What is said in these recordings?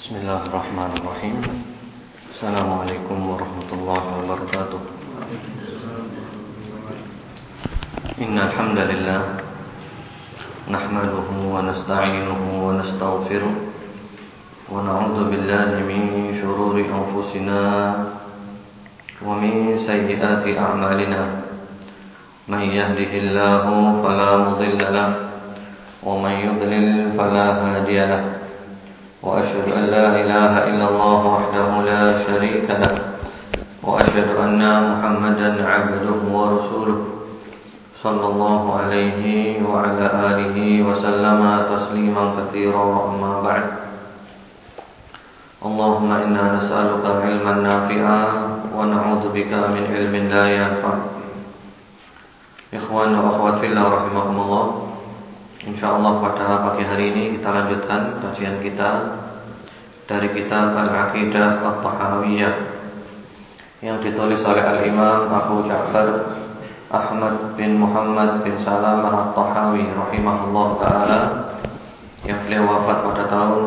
بسم الله الرحمن الرحيم السلام عليكم ورحمة الله وبركاته إن الحمد لله نحمده ونستعينه ونستغفره ونعوذ بالله من شرور أنفسنا ومن سيئات أعمالنا من يهده الله فلا مضل له ومن يضلل فلا هادي له وأشهد أن لا إله إلا الله وحده لا شريك له وأشهد أن محمدا عبده ورسوله صلى الله عليه وعلى آله وسلم تسليما كثيرا أما بعد. اللهم إنا نسألك علما نافعا ونعوذ بك من علم لا ينفع. إخوان وأخوات في الله رحمكم الله InsyaAllah pada pagi hari ini kita lanjutkan kajian kita dari kitab Al-Aqidah At-Tahawiyah yang ditulis oleh Al-Imam Abu Ja'far Ahmad bin Muhammad bin Salam At-Tahawi rahimahullah taala yang beliau wafat pada tahun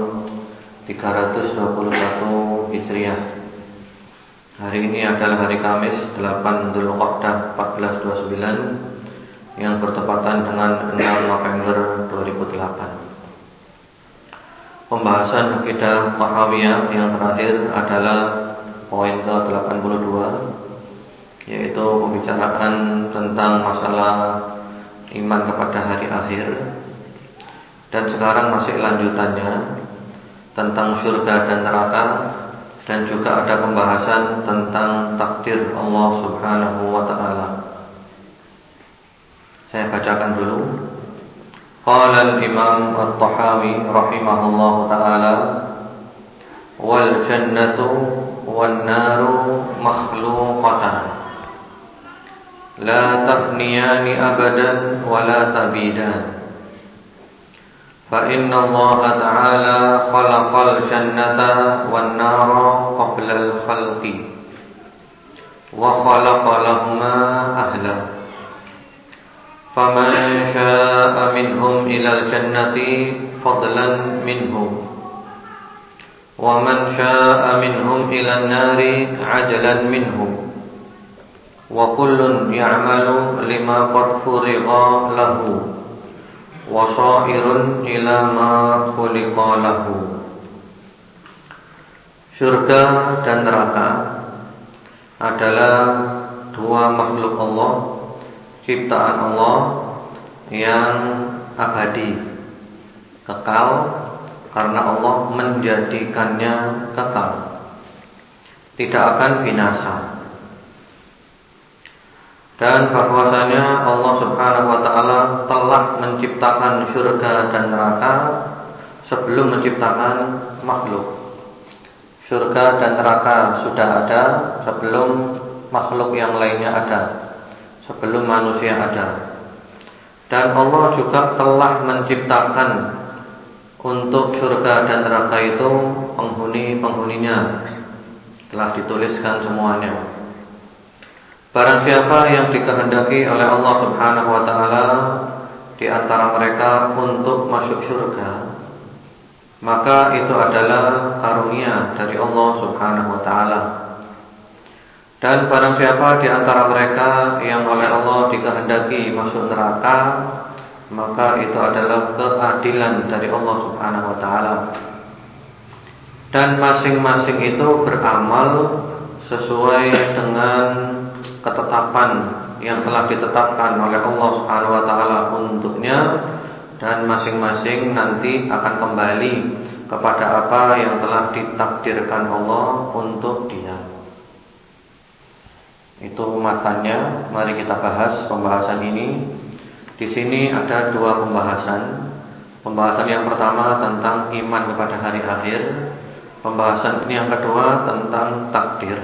321 Hijriah. Hari ini adalah hari Kamis 8 Dzulqa'dah 1429 yang bertepatan dengan 6 November 2008. Pembahasan akidah Tahawiyah yang terakhir adalah poin ke-82 yaitu pembicaraan tentang masalah iman kepada hari akhir. Dan sekarang masih lanjutannya tentang surga dan neraka dan juga ada pembahasan tentang takdir Allah Subhanahu wa taala. Saya bacakan dulu. Qala al-Imam At-Tahawi rahimahullah taala wal jannatu wan naru makhluqatan. La tafniyani abadan wa la tabidan. Fa inna Allah ta'ala khalaqal jannata wan فمن شاء منهم إلى الجنة فضلا منه ومن شاء منهم إلى النار عجلا منه وكل يعمل لما قد فرغ له وصائر إلى ما خلق له Surga dan neraka adalah dua makhluk Allah ciptaan Allah yang abadi, kekal karena Allah menjadikannya kekal. Tidak akan binasa. Dan bahwasanya Allah Subhanahu wa taala telah menciptakan surga dan neraka sebelum menciptakan makhluk. Surga dan neraka sudah ada sebelum makhluk yang lainnya ada sebelum manusia ada. Dan Allah juga telah menciptakan untuk surga dan neraka itu penghuni-penghuninya telah dituliskan semuanya. Barang siapa yang dikehendaki oleh Allah Subhanahu wa taala di antara mereka untuk masuk surga, maka itu adalah karunia dari Allah Subhanahu wa taala. Dan barang siapa di antara mereka yang oleh Allah dikehendaki masuk neraka, maka itu adalah keadilan dari Allah Subhanahu wa taala. Dan masing-masing itu beramal sesuai dengan ketetapan yang telah ditetapkan oleh Allah Subhanahu wa taala untuknya dan masing-masing nanti akan kembali kepada apa yang telah ditakdirkan Allah untuk dia. Itu matanya. Mari kita bahas pembahasan ini. Di sini ada dua pembahasan. Pembahasan yang pertama tentang iman kepada hari akhir. Pembahasan ini yang kedua tentang takdir.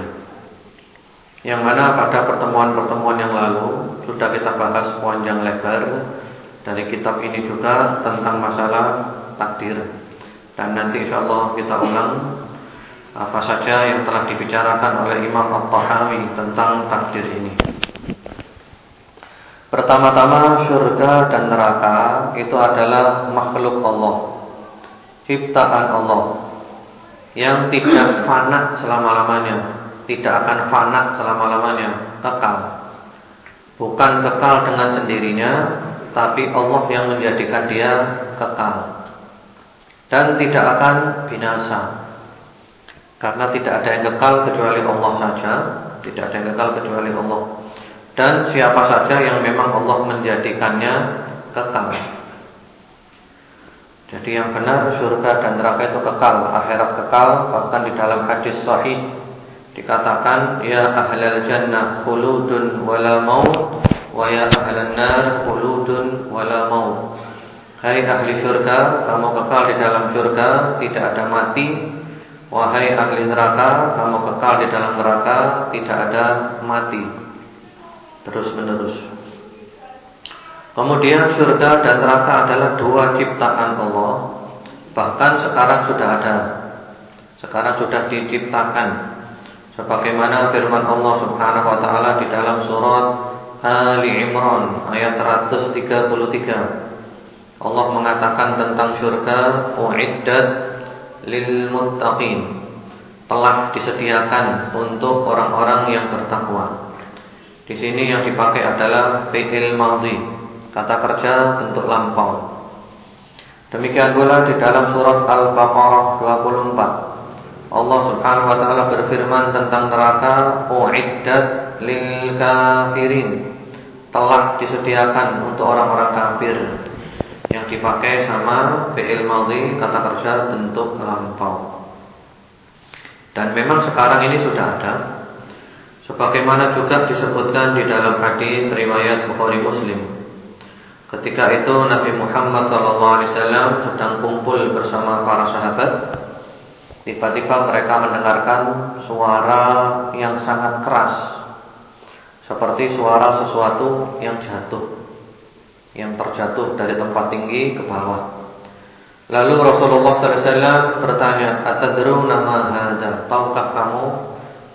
Yang mana pada pertemuan-pertemuan yang lalu sudah kita bahas panjang lebar dari kitab ini juga tentang masalah takdir. Dan nanti insya Allah kita ulang apa saja yang telah dibicarakan oleh Imam At-Tahawi tentang takdir ini. Pertama-tama surga dan neraka itu adalah makhluk Allah, ciptaan Allah. yang tidak fana selama-lamanya, tidak akan fana selama-lamanya, kekal. Bukan kekal dengan sendirinya, tapi Allah yang menjadikan dia kekal. Dan tidak akan binasa. Karena tidak ada yang kekal kecuali Allah saja, tidak ada yang kekal kecuali Allah. Dan siapa saja yang memang Allah menjadikannya kekal. Jadi yang benar surga dan neraka itu kekal, akhirat kekal, bahkan di dalam hadis sahih dikatakan ya ahlal jannah khuludun wala maut wa ya ahlan nar khuludun wala maut. Hai ahli surga, kamu kekal di dalam surga, tidak ada mati. Wahai ahli neraka, kamu kekal di dalam neraka, tidak ada mati. Terus menerus. Kemudian surga dan neraka adalah dua ciptaan Allah. Bahkan sekarang sudah ada. Sekarang sudah diciptakan. Sebagaimana firman Allah Subhanahu wa taala di dalam surat Ali Imran ayat 133. Allah mengatakan tentang surga uiddat lil muttaqin. Telah disediakan untuk orang-orang yang bertakwa. Di sini yang dipakai adalah fi'il madhi Kata kerja bentuk lampau. Demikian pula di dalam surat Al-Baqarah 24. Allah Subhanahu wa taala berfirman tentang neraka uiddat lil kafirin. Telah disediakan untuk orang-orang kafir. Yang dipakai sama fi'il madhi kata kerja bentuk lampau. Dan memang sekarang ini sudah ada sebagaimana juga disebutkan di dalam hadis riwayat Bukhari Muslim Ketika itu Nabi Muhammad SAW sedang kumpul bersama para sahabat. Tiba-tiba mereka mendengarkan suara yang sangat keras, seperti suara sesuatu yang jatuh, yang terjatuh dari tempat tinggi ke bawah. Lalu Rasulullah SAW bertanya, "Atadruna nama hadza?" Tahukah kamu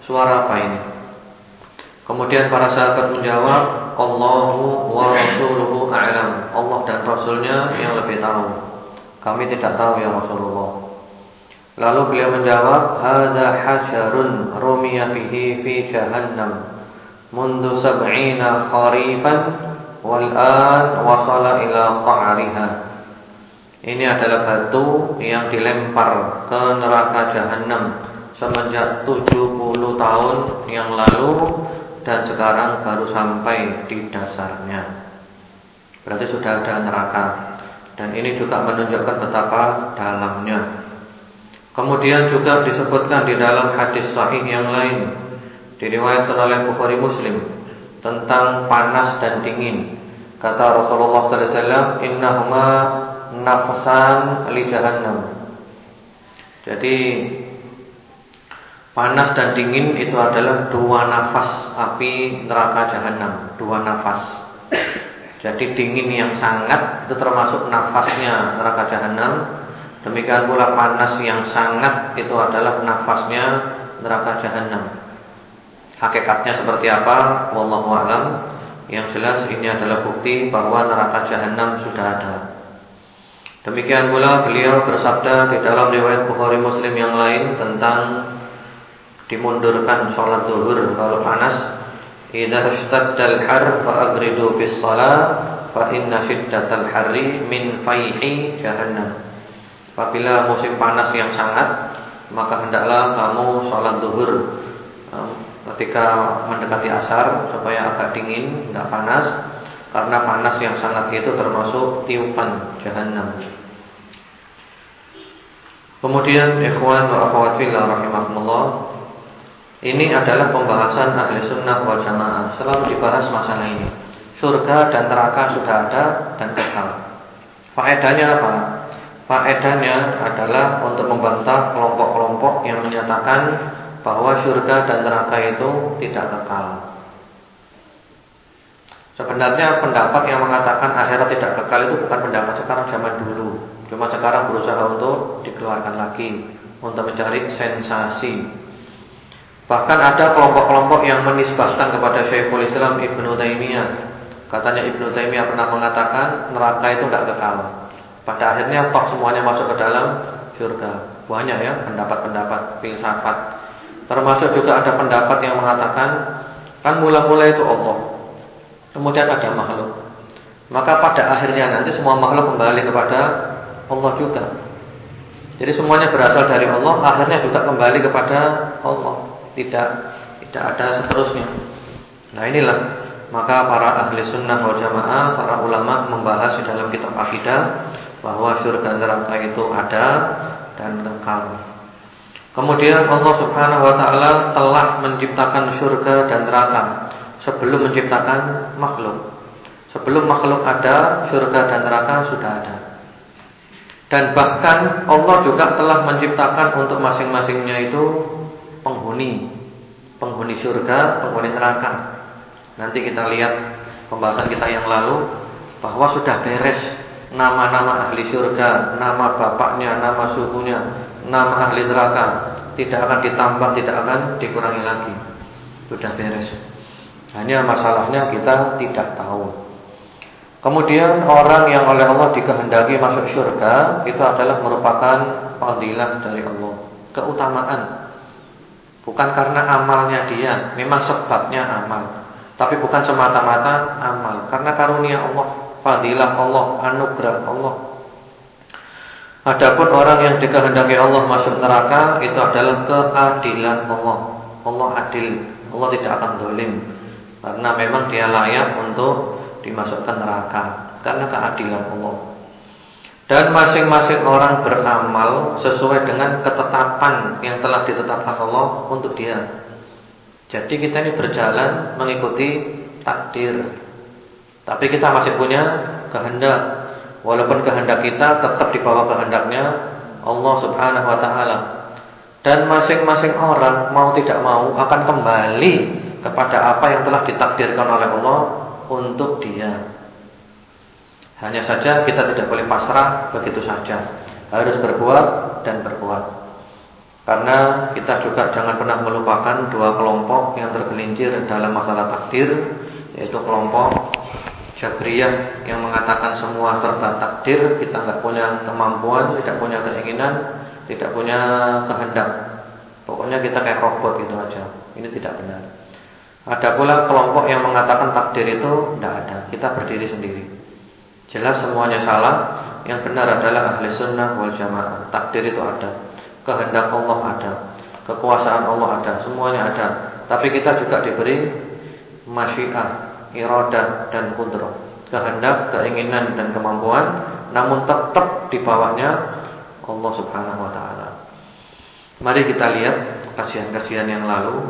suara apa ini? Kemudian para sahabat menjawab, Allahu wa rasuluhu a'lam. Allah dan rasulnya yang lebih tahu. Kami tidak tahu ya Rasulullah. Lalu beliau menjawab, "Hadza hajarun rumiya fihi fi jahannam mundu sab'ina kharifan wal an wasala ila qa'riha." Ini adalah batu yang dilempar ke neraka jahanam semenjak 70 tahun yang lalu dan sekarang baru sampai di dasarnya. Berarti sudah ada neraka. Dan ini juga menunjukkan betapa dalamnya. Kemudian juga disebutkan di dalam hadis sahih yang lain diriwayatkan oleh Bukhari Muslim tentang panas dan dingin. Kata Rasulullah sallallahu alaihi wasallam, "Innahuma nafsan li jahannam." Jadi Panas dan dingin itu adalah dua nafas api neraka jahanam, dua nafas. Jadi dingin yang sangat itu termasuk nafasnya neraka jahanam. Demikian pula panas yang sangat itu adalah nafasnya neraka jahanam. Hakikatnya seperti apa? Wallahu a'lam. Yang jelas ini adalah bukti bahwa neraka jahanam sudah ada. Demikian pula beliau bersabda di dalam riwayat Bukhari Muslim yang lain tentang dimundurkan sholat zuhur kalau panas idza istaddal har fa abridu bis shalah fa inna shiddatal harri min faihi jahannam apabila musim panas yang sangat maka hendaklah kamu sholat zuhur ketika mendekati asar supaya agak dingin tidak panas karena panas yang sangat itu termasuk tiupan jahannam. Kemudian ikhwan wa akhwat fillah rahimakumullah ini adalah pembahasan ahli sunnah wal jamaah Selalu dibahas masalah ini. Surga dan neraka sudah ada dan kekal. Faedahnya apa? Faedahnya adalah untuk membantah kelompok-kelompok yang menyatakan bahwa surga dan neraka itu tidak kekal Sebenarnya pendapat yang mengatakan akhirat tidak kekal itu bukan pendapat sekarang zaman dulu Cuma sekarang berusaha untuk dikeluarkan lagi Untuk mencari sensasi Bahkan ada kelompok-kelompok yang menisbahkan kepada Syekhul Islam Ibnu Taimiyah. Katanya Ibnu Taimiyah pernah mengatakan neraka itu tidak kekal. Pada akhirnya pak semuanya masuk ke dalam surga. Banyak ya pendapat-pendapat filsafat. Termasuk juga ada pendapat yang mengatakan kan mula-mula itu Allah. Kemudian ada makhluk. Maka pada akhirnya nanti semua makhluk kembali kepada Allah juga. Jadi semuanya berasal dari Allah, akhirnya juga kembali kepada Allah. Tidak tidak ada seterusnya. Nah inilah maka para ahli sunnah wal jamaah, para ulama membahas di dalam kitab akidah bahwa surga neraka itu ada dan kekal. Kemudian Allah Subhanahu wa taala telah menciptakan surga dan neraka sebelum menciptakan makhluk. Sebelum makhluk ada, surga dan neraka sudah ada. Dan bahkan Allah juga telah menciptakan untuk masing-masingnya itu penghuni, penghuni surga, penghuni neraka. Nanti kita lihat pembahasan kita yang lalu bahwa sudah beres nama-nama ahli surga, nama bapaknya, nama sukunya, nama ahli neraka tidak akan ditambah, tidak akan dikurangi lagi. Sudah beres. Hanya masalahnya kita tidak tahu. Kemudian orang yang oleh Allah dikehendaki masuk surga itu adalah merupakan fadilah dari Allah, keutamaan. Bukan karena amalnya dia, memang sebabnya amal. Tapi bukan semata-mata amal Karena karunia Allah Fadilah Allah, anugerah Allah Adapun orang yang dikehendaki Allah masuk neraka Itu adalah keadilan Allah Allah adil Allah tidak akan dolim Karena memang dia layak untuk dimasukkan neraka Karena keadilan Allah dan masing-masing orang beramal sesuai dengan ketetapan yang telah ditetapkan Allah untuk dia. Jadi kita ini berjalan mengikuti takdir. Tapi kita masih punya kehendak. Walaupun kehendak kita tetap di bawah kehendaknya Allah Subhanahu wa taala. Dan masing-masing orang mau tidak mau akan kembali kepada apa yang telah ditakdirkan oleh Allah untuk dia. Hanya saja kita tidak boleh pasrah begitu saja. Harus berbuat dan berbuat. Karena kita juga jangan pernah melupakan dua kelompok yang tergelincir dalam masalah takdir Yaitu kelompok Jabriyah yang mengatakan semua serba takdir Kita nggak punya kemampuan, tidak punya keinginan, tidak punya kehendak. Pokoknya kita kayak robot gitu aja. Ini tidak benar. Ada pula kelompok yang mengatakan takdir itu tidak ada. Kita berdiri sendiri. Jelas semuanya salah. Yang benar adalah ahli sunnah wal jamaah. Takdir itu ada. Kehendak Allah ada, kekuasaan Allah ada, semuanya ada. Tapi kita juga diberi masyiah, iradah dan kudrah. Kehendak, keinginan dan kemampuan namun tetap di bawahnya Allah Subhanahu wa taala. Mari kita lihat kajian-kajian yang lalu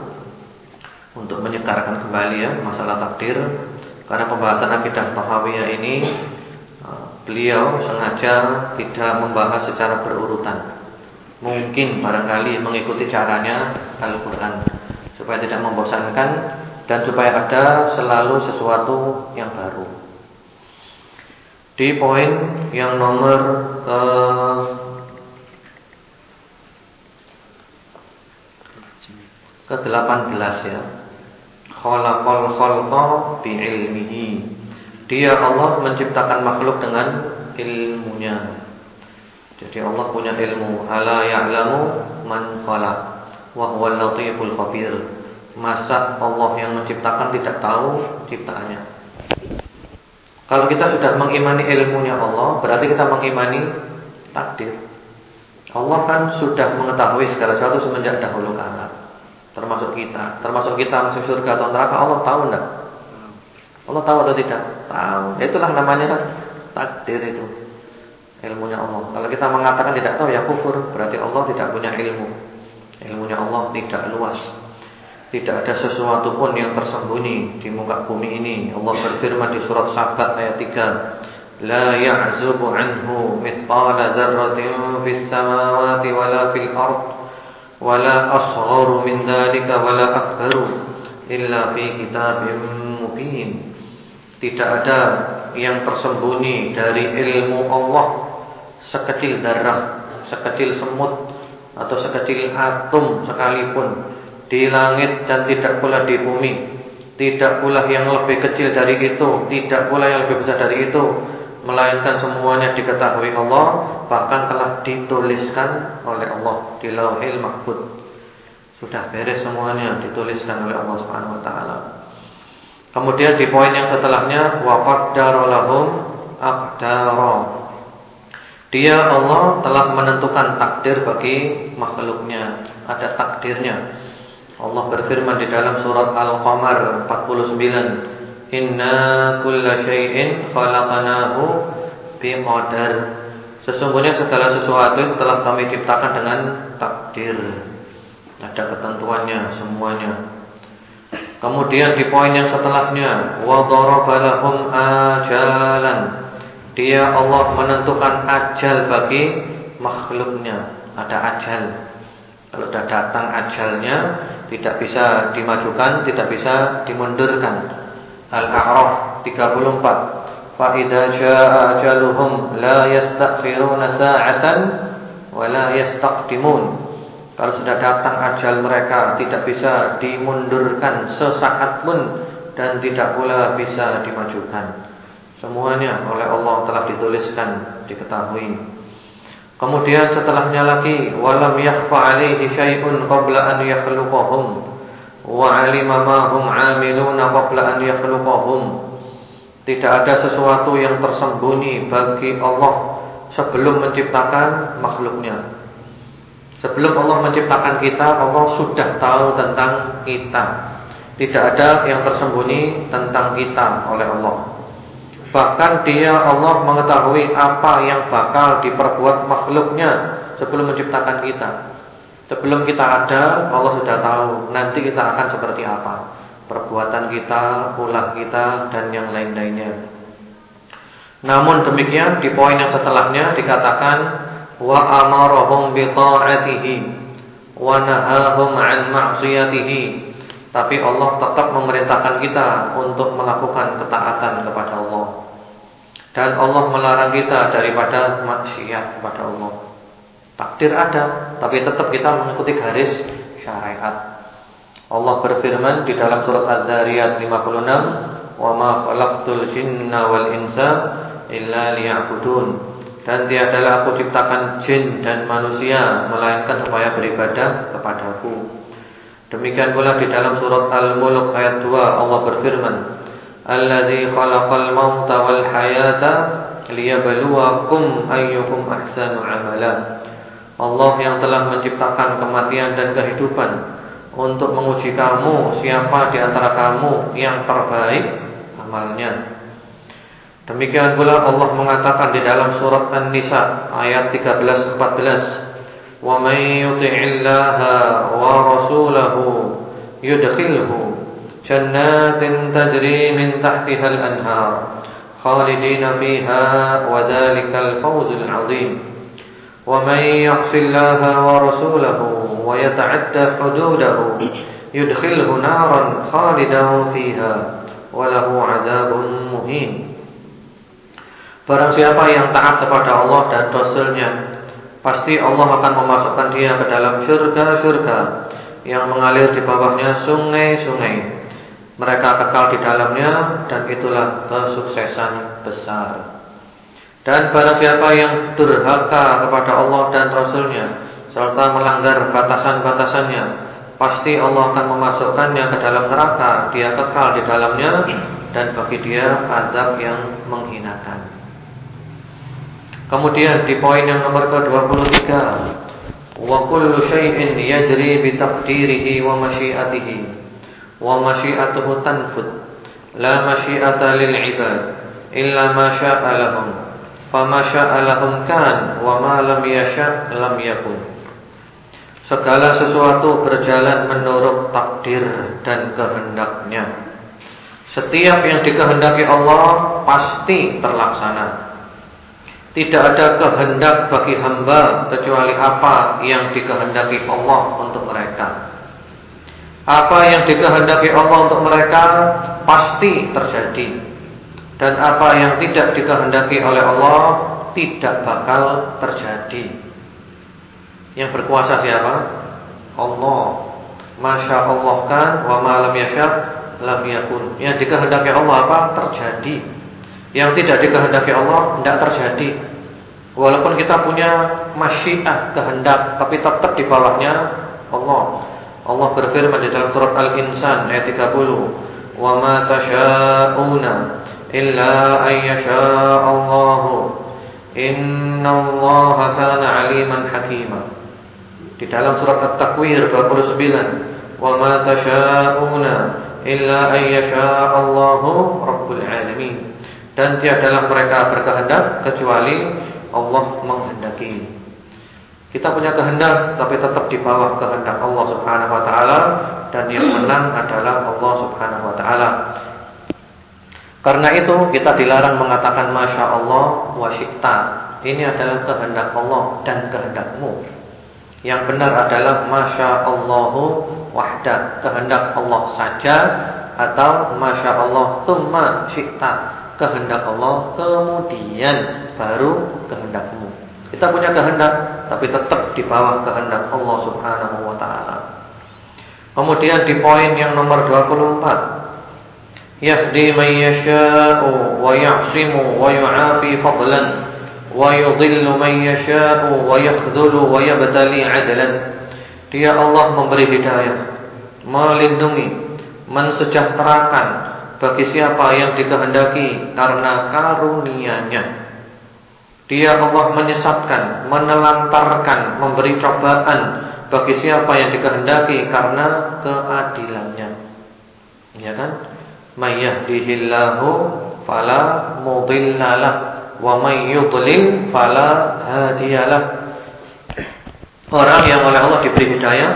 untuk menyegarkan kembali ya masalah takdir karena pembahasan akidah Tahawiyah ini eh, beliau sengaja tidak membahas secara berurutan mungkin barangkali mengikuti caranya Al-Quran supaya tidak membosankan dan supaya ada selalu sesuatu yang baru. Di poin yang nomor eh, ke ke-18 ya. Khalaqal khalqa bi'ilmihi. Dia Allah menciptakan makhluk dengan ilmunya. Jadi Allah punya ilmu. Ala ya'lamu man khalaq wa huwal latiful khabir. Masa Allah yang menciptakan tidak tahu ciptaannya? Kalau kita sudah mengimani ilmunya Allah, berarti kita mengimani takdir. Allah kan sudah mengetahui segala sesuatu semenjak dahulu kala. Termasuk kita, termasuk kita masuk surga atau neraka, Allah tahu enggak? Allah tahu atau tidak? Tahu. Itulah namanya takdir itu ilmunya Allah. Kalau kita mengatakan tidak tahu ya kufur, berarti Allah tidak punya ilmu. Ilmunya Allah tidak luas. Tidak ada sesuatu pun yang tersembunyi di muka bumi ini. Allah berfirman di surat Sabat ayat 3, "La ya'zubu 'anhu mithqala dzarratin fis samawati wala fil ard, wala asgharu min dzalika wala akbaru illa fi kitabim mubin." Tidak ada yang tersembunyi dari ilmu Allah sekecil darah, sekecil semut atau sekecil atom sekalipun di langit dan tidak pula di bumi, tidak pula yang lebih kecil dari itu, tidak pula yang lebih besar dari itu, melainkan semuanya diketahui Allah, bahkan telah dituliskan oleh Allah di Lauhil Mahfuz. Sudah beres semuanya dituliskan oleh Allah Subhanahu wa taala. Kemudian di poin yang setelahnya wa qaddara lahum. Dia Allah telah menentukan takdir bagi makhluknya. Ada takdirnya. Allah berfirman di dalam surat Al-Qamar 49, "Inna kulla syai'in khalaqnahu biqadar." Sesungguhnya segala sesuatu telah kami ciptakan dengan takdir. Ada ketentuannya semuanya. Kemudian di poin yang setelahnya, wa darabalahum ajalan. Dia Allah menentukan ajal bagi makhluknya. Ada ajal. Kalau sudah datang ajalnya, tidak bisa dimajukan, tidak bisa dimundurkan. Al-A'raf 34. Fa idza jaa ajaluhum la yastakhiruna sa'atan wa la yastaqdimun. Kalau sudah datang ajal mereka tidak bisa dimundurkan sesaat pun dan tidak pula bisa dimajukan. Semuanya oleh Allah telah dituliskan, diketahui. Kemudian setelahnya lagi walam yakhfa alaihi syai'un qabla an yakhluqahum wa 'alima ma hum 'amiluna qabla an yakhluqahum. Tidak ada sesuatu yang tersembunyi bagi Allah sebelum menciptakan makhluknya. Sebelum Allah menciptakan kita, Allah sudah tahu tentang kita. Tidak ada yang tersembunyi tentang kita oleh Allah. Bahkan dia Allah mengetahui apa yang bakal diperbuat makhluknya sebelum menciptakan kita. Sebelum kita ada, Allah sudah tahu nanti kita akan seperti apa. Perbuatan kita, ulah kita, dan yang lain-lainnya. Namun demikian di poin yang setelahnya dikatakan wa amarahum bi ta'atihi wa nahahum 'an ma'siyatihi tapi Allah tetap memerintahkan kita untuk melakukan ketaatan kepada Allah dan Allah melarang kita daripada maksiat kepada Allah. Takdir ada tapi tetap kita mengikuti garis syariat. Allah berfirman di dalam surat Az-Zariyat 56 wa ma khalaqtul jinna wal insa illa liya'budun. Dan tiadalah aku ciptakan jin dan manusia Melainkan supaya beribadah kepadaku. Demikian pula di dalam surat Al-Mulk ayat 2 Allah berfirman Alladzi khalaqal mauta wal hayata liyabluwakum ayyukum ahsanu amala Allah yang telah menciptakan kematian dan kehidupan untuk menguji kamu siapa di antara kamu yang terbaik amalnya. Demikian pula Allah mengatakan di dalam surat An-Nisa ayat 13 14, "Wa may yuti'illaha wa rasulahu yudkhilhu al-anhar khalidina fiha wa dhalikal fawzul 'adzim." Wa may ya'sillaha wa rasulahu wa yata'adda hududahu yudkhilhu naran khalidan fiha wa lahu 'adzabun muhin. Barang siapa yang taat kepada Allah dan Rasulnya Pasti Allah akan memasukkan dia ke dalam surga-surga Yang mengalir di bawahnya sungai-sungai Mereka kekal di dalamnya Dan itulah kesuksesan besar. Dan barang siapa yang durhaka kepada Allah dan Rasulnya Serta melanggar batasan-batasannya Pasti Allah akan memasukkannya ke dalam neraka. Dia kekal di dalamnya Dan bagi dia azab yang menghinakan. Kemudian di poin yang nomor ke-23 Wa kullu syai'in yajri bi taqdirihi wa masyiatihi wa masyiatuhu tanfud. La masyiata lil ibad. Illa ma syaa lahum. Ma syaa lahum kan wa ma lam yasha lam yakun. Segala sesuatu berjalan menurut takdir dan kehendaknya. Setiap yang dikehendaki Allah pasti terlaksana. Tidak ada kehendak bagi hamba kecuali apa yang dikehendaki Allah untuk mereka. Apa yang dikehendaki Allah untuk mereka pasti terjadi. Dan apa yang tidak dikehendaki oleh Allah tidak bakal terjadi. Yang berkuasa siapa? Allah. Masya Allah kan wa malam yasha lam yakun. Yang dikehendaki Allah apa? Terjadi. Yang tidak dikehendaki Allah tidak terjadi. Walaupun kita punya masyiah kehendak, tapi tetap di bawahnya Allah. Allah berfirman di dalam surat Al-Insan ayat 30, "Wa ma tasha'una illa an yasha' Allah. Innallaha kana 'aliman hakima." Di dalam surat At-Takwir 29, "Wa ma tasha'una illa an yasha' Allahu rabbul alamin." Dan tiadalah mereka berkehendak kecuali Allah menghendaki. Kita punya kehendak tapi tetap di bawah kehendak Allah Subhanahu wa taala dan yang menang adalah Allah Subhanahu wa taala. Karena itu kita dilarang mengatakan masya Allah wa syi'ta. Ini adalah kehendak Allah dan kehendakmu. Yang benar adalah masya Allahu wahda, kehendak Allah saja atau masya Allah tsumma syi'ta, kehendak Allah kemudian baru kehendakmu. Kita punya kehendak tapi tetap di bawah kehendak Allah Subhanahu wa taala. Kemudian di poin yang nomor 24 Yahdi man yasha'u wa ya'simu wa yu'afi fadlan wa yudhillu man yasha'u wa yakhdhulu wa yabtali 'adlan. Dia Allah memberi hidayah, melindungi, mensejahterakan bagi siapa yang dikehendaki karena karunia-Nya. Dia Allah menyesatkan, menelantarkan, memberi cobaan bagi siapa yang dikehendaki karena keadilannya. Ya kan? May fala mudhillalah wa may yudlil fala hadiyalah. Orang yang oleh Allah diberi hidayah,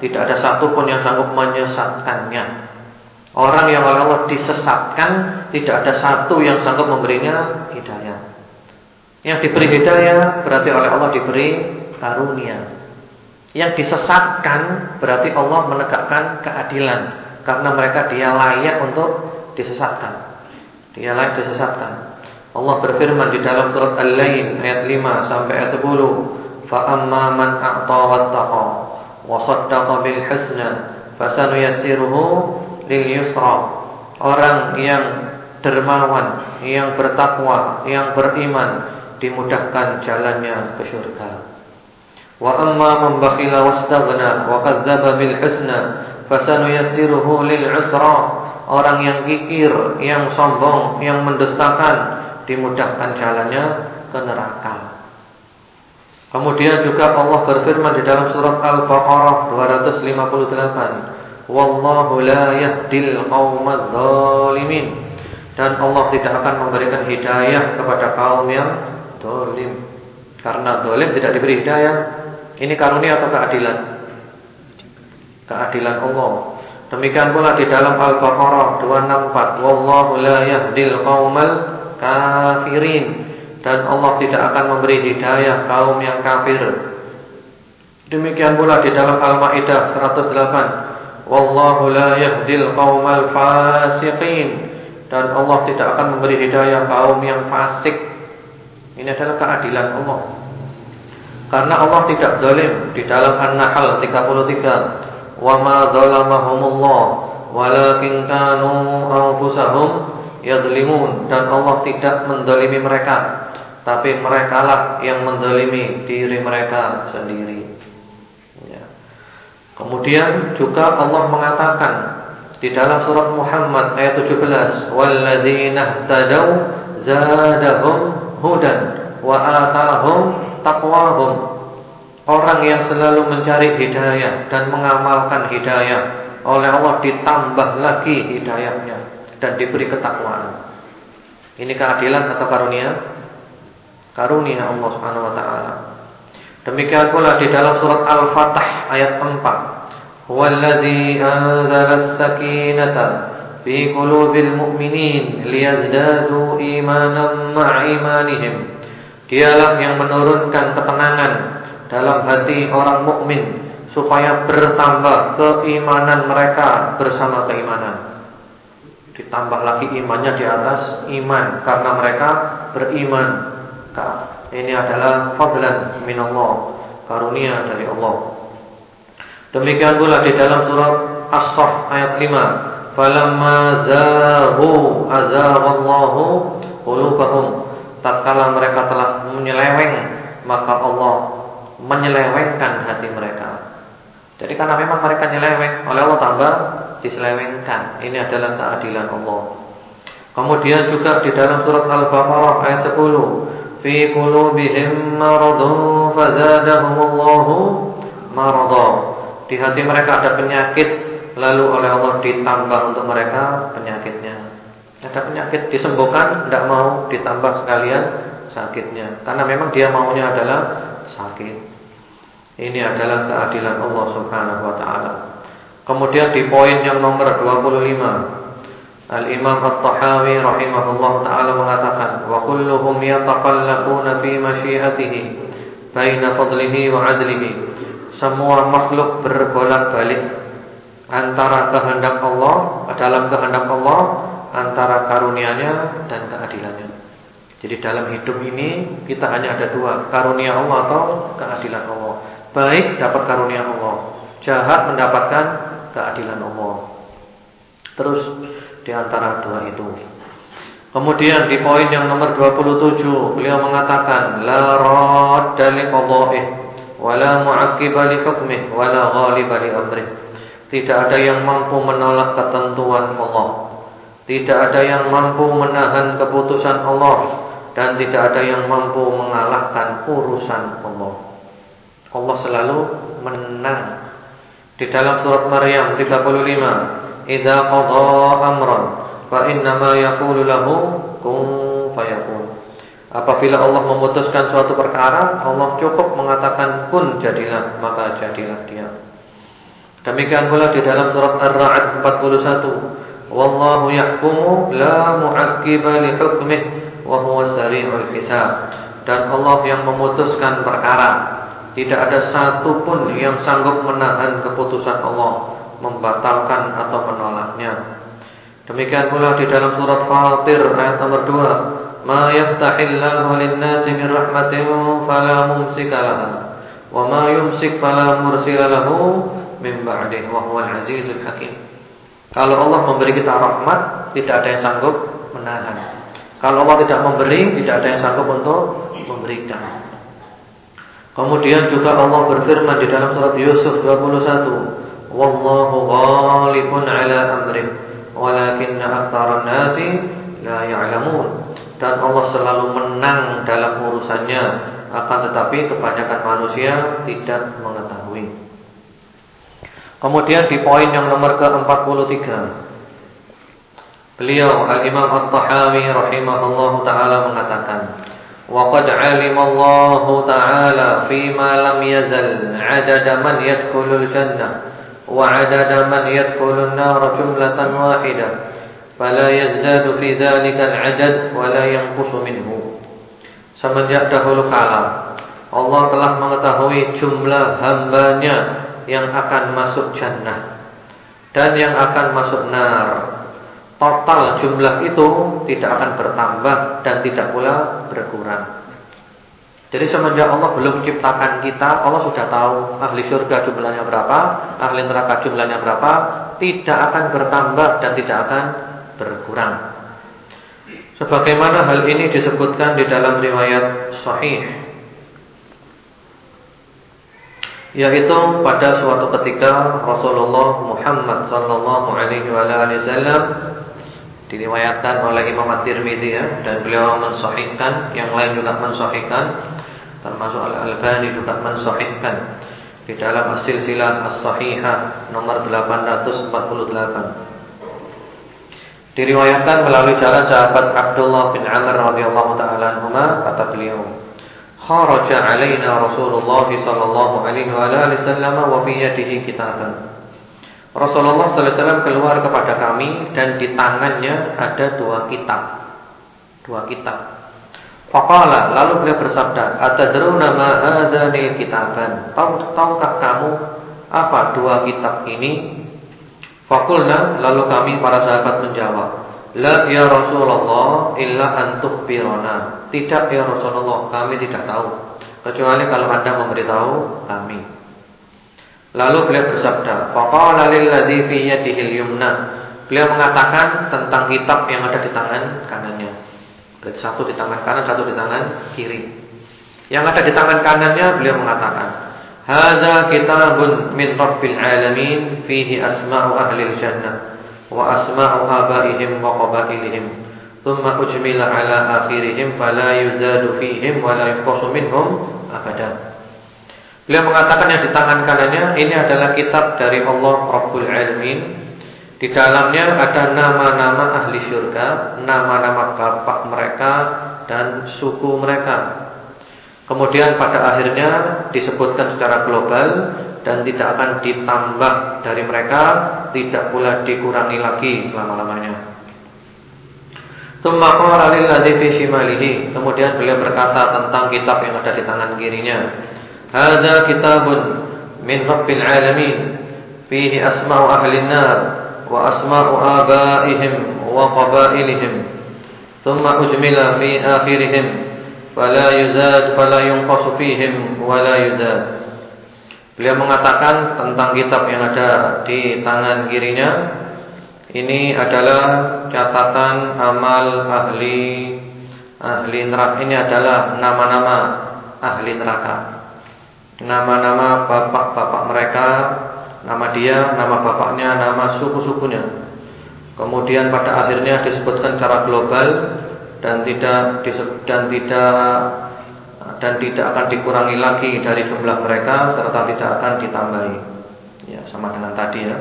tidak ada satupun yang sanggup menyesatkannya. Orang yang oleh Allah disesatkan Tidak ada satu yang sanggup memberinya hidayah yang diberi hidayah berarti oleh Allah diberi karunia. Yang disesatkan berarti Allah menegakkan keadilan karena mereka dia layak untuk disesatkan. Dia layak disesatkan. Allah berfirman di dalam surat Al-Lain ayat 5 sampai ayat 10, "Fa amma man a'ta wattaqa wa saddaqa bil husna fasanuyassiruhu lil yusra." Orang yang dermawan, yang bertakwa, yang beriman, dimudahkan jalannya ke surga. Wa amma man bakhila wastaghna wa kadzdzaba bil husna fasanuyassiruhu lil usra. Orang yang kikir, yang sombong, yang mendustakan dimudahkan jalannya ke neraka. Kemudian juga Allah berfirman di dalam surat Al-Baqarah 258 wallahu la yahdil qaumadz zalimin dan Allah tidak akan memberikan hidayah kepada kaum yang zalim karena zalim tidak diberi hidayah ini karunia atau keadilan? Keadilan Allah demikian pula di dalam Al-Baqarah 264 wallahu la yahdil qaumal kafirin. Dan Allah tidak akan memberi hidayah kaum yang kafir. Demikian pula di dalam Al-Maidah 108 Wallahu la yahdil qaumal fasiqin. Dan Allah tidak akan memberi hidayah kaum yang fasik. Ini adalah keadilan Allah. Karena Allah tidak zalim di dalam An-Nahl 33. Wa ma zalamahumullah walakin kanu anfusahum yadzlimun dan Allah tidak mendolimi mereka tapi merekalah yang mendolimi diri mereka sendiri. Kemudian juga Allah mengatakan di dalam surat Muhammad ayat 17, "Walladzina ihtadaw zadahum hudan wa atahum taqwahum." Orang yang selalu mencari hidayah dan mengamalkan hidayah oleh Allah ditambah lagi hidayahnya dan diberi ketakwaan. Ini keadilan atau karunia? Karunia Allah Subhanahu wa taala. Demikian pula di dalam surat Al-Fatah ayat 4. Huwallazi anzala as-sakinata fi qulubil mu'minin liyazdadu imanan ma'a imanihim. Dialah yang menurunkan ketenangan dalam hati orang mukmin supaya bertambah keimanan mereka bersama keimanan. Ditambah lagi imannya di atas iman karena mereka beriman ini adalah fadlan minallah, karunia dari Allah. Demikian pula di dalam surat As-Saff ayat 5, falamma zahu azaghallahu qulubahum. Tatkala mereka telah menyeleweng maka Allah menyelewengkan hati mereka. Jadi karena memang mereka nyeleweng oleh Allah tambah diselewengkan. Ini adalah keadilan Allah. Kemudian juga di dalam surat Al-Baqarah ayat 10 fi qulubihim maradun fazadahumullahu marada di hati mereka ada penyakit lalu oleh Allah ditambah untuk mereka penyakitnya. Ada penyakit disembuhkan, tidak mau ditambah sekalian sakitnya. Karena memang dia maunya adalah sakit. Ini adalah keadilan Allah Subhanahu wa taala. Kemudian di poin yang nomor 25 Al-Imam At-Tahawi rahimahullah taala mengatakan wa kulluhum fi masyiatihi baina fadlihi wa adlihi. Semua makhluk berbolak-balik antara kehendak Allah dalam kehendak Allah antara karunia-Nya dan keadilannya. Jadi dalam hidup ini kita hanya ada dua, karunia Allah atau keadilan Allah. Baik dapat karunia Allah, jahat mendapatkan keadilan Allah. Terus di antara dua itu. Kemudian di poin yang nomor 27 beliau mengatakan la radda li qada'ih wa la mu'aqqiba li wa la ghaliba li amrih. Tidak ada yang mampu menolak ketentuan Allah. Tidak ada yang mampu menahan keputusan Allah. Dan tidak ada yang mampu mengalahkan urusan Allah. Allah selalu menang. Di dalam surat Maryam 35 Idza qada amran fa innama yaqulu lahu kun fayakun. Apabila Allah memutuskan suatu perkara Allah cukup mengatakan kun jadilah maka jadilah dia Demikian pula di dalam surat Ar-Ra'd 41. Wallahu yahkumu la mu'aqqiba li hukmih wa huwa sari'ul hisab. Dan Allah yang memutuskan perkara. Tidak ada satu pun yang sanggup menahan keputusan Allah, membatalkan atau menolaknya. Demikian pula di dalam surat Fatir ayat nomor 2. Ma yaftahillahu lin-nasi min rahmatin fala mumsika wa ma yumsik fala mursila lahu min wa huwal azizul hakim. Kalau Allah memberi kita rahmat, tidak ada yang sanggup menahan. Kalau Allah tidak memberi, tidak ada yang sanggup untuk memberikan. Kemudian juga Allah berfirman di dalam surat Yusuf 21, "Wallahu ghalibun 'ala amrih, walakinna aktsaran nasi la ya'lamun." Dan Allah selalu menang dalam urusannya, akan tetapi kebanyakan manusia tidak mengetahui. Kemudian di poin yang nomor ke-43. Beliau Al-Imam At-Tahawi rahimahullahu taala mengatakan Wa qad 'alima Allah taala fi ma lam yazal. 'adada man yadkhulul jannah wa 'adada man yadkhulun nar jumlatan wahidah. Fala yazdadu fi dhalika al-'adad wa la yanqusu minhu. Semenjak dahulu kala Allah telah mengetahui jumlah hambanya yang akan masuk jannah dan yang akan masuk nar. Total jumlah itu tidak akan bertambah dan tidak pula berkurang. Jadi semenjak Allah belum menciptakan kita, Allah sudah tahu ahli surga jumlahnya berapa, ahli neraka jumlahnya berapa, tidak akan bertambah dan tidak akan berkurang. Sebagaimana hal ini disebutkan di dalam riwayat sahih yaitu pada suatu ketika Rasulullah Muhammad sallallahu alaihi wasallam diriwayatkan oleh Imam At-Tirmizi ya dan beliau mensahihkan yang lain juga mensahihkan termasuk Al-Albani juga mensahihkan. Di dalam silsilah as-sahihah nomor 848 diriwayatkan melalui jalan sahabat Abdullah bin Amr radhiyallahu taala anhuma kata beliau kharaja alaina Rasulullah sallallahu alaihi wa alihi wasallam wa fi yadihi kitaban. Rasulullah sallallahu alaihi wasallam keluar kepada kami dan di tangannya ada dua kitab. Dua kitab. Faqala lalu beliau bersabda, "Atadruna ma hadzani kitaban?" Tahu tahukah kamu apa dua kitab ini? Fakulna lalu kami para sahabat menjawab, La ya Rasulullah illa antuh birona. Tidak ya Rasulullah, kami tidak tahu. Kecuali kalau Anda memberitahu kami. Lalu beliau bersabda, "Faqala lil ladzi fi yadihi yumna." Beliau mengatakan tentang kitab yang ada di tangan kanannya. Berarti satu di tangan kanan, satu di tangan kiri. Yang ada di tangan kanannya beliau mengatakan, "Hadza kitabun min Rabbil alamin fihi asma'u ahli jannah wa asma'u abaihim wa qabailihim." Thumma ujmila ala akhirihim fala yuzadu fihim la yunqasu minhum abada. Beliau mengatakan yang di tangan kanannya ini adalah kitab dari Allah Rabbul Alamin di dalamnya ada nama-nama ahli syurga, nama-nama bapak mereka dan suku mereka. Kemudian pada akhirnya disebutkan secara global dan tidak akan ditambah dari mereka, tidak pula dikurangi lagi selama-lamanya. Tsumma fi shimalihi. Kemudian beliau berkata tentang kitab yang ada di tangan kirinya. Ada kitabun min rabbil alamin fihi asma'u ahli an-nar wa asma'u abaihim wa qabailihim. Tsumma ujmila fi akhirihim fala yuzad fala yunqasu fihim wala yuzad. Beliau mengatakan tentang kitab yang ada di tangan kirinya ini adalah catatan amal ahli ahli neraka Ini adalah nama-nama ahli neraka Nama-nama bapak-bapak mereka Nama dia, nama bapaknya, nama suku-sukunya. Kemudian pada akhirnya disebutkan secara global dan tidak dan tidak dan tidak akan dikurangi lagi dari jumlah mereka serta tidak akan ditambahi. Ya, sama dengan tadi ya.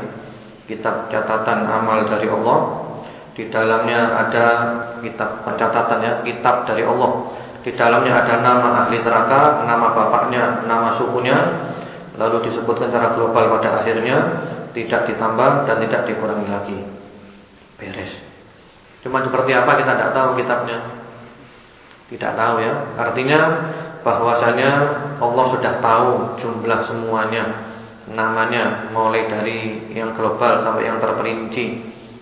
Kitab catatan amal dari Allah. Di dalamnya ada kitab pencatatan ya, kitab dari Allah. Di dalamnya ada nama ahli neraka, nama bapaknya, nama sukunya, Lalu disebutkan secara global pada akhirnya tidak ditambah dan tidak dikurangi lagi. Beres. Cuma seperti apa kita tidak tahu kitabnya. Tidak tahu ya. Artinya bahwasanya Allah sudah tahu jumlah semuanya, namanya mulai dari yang global sampai yang terperinci,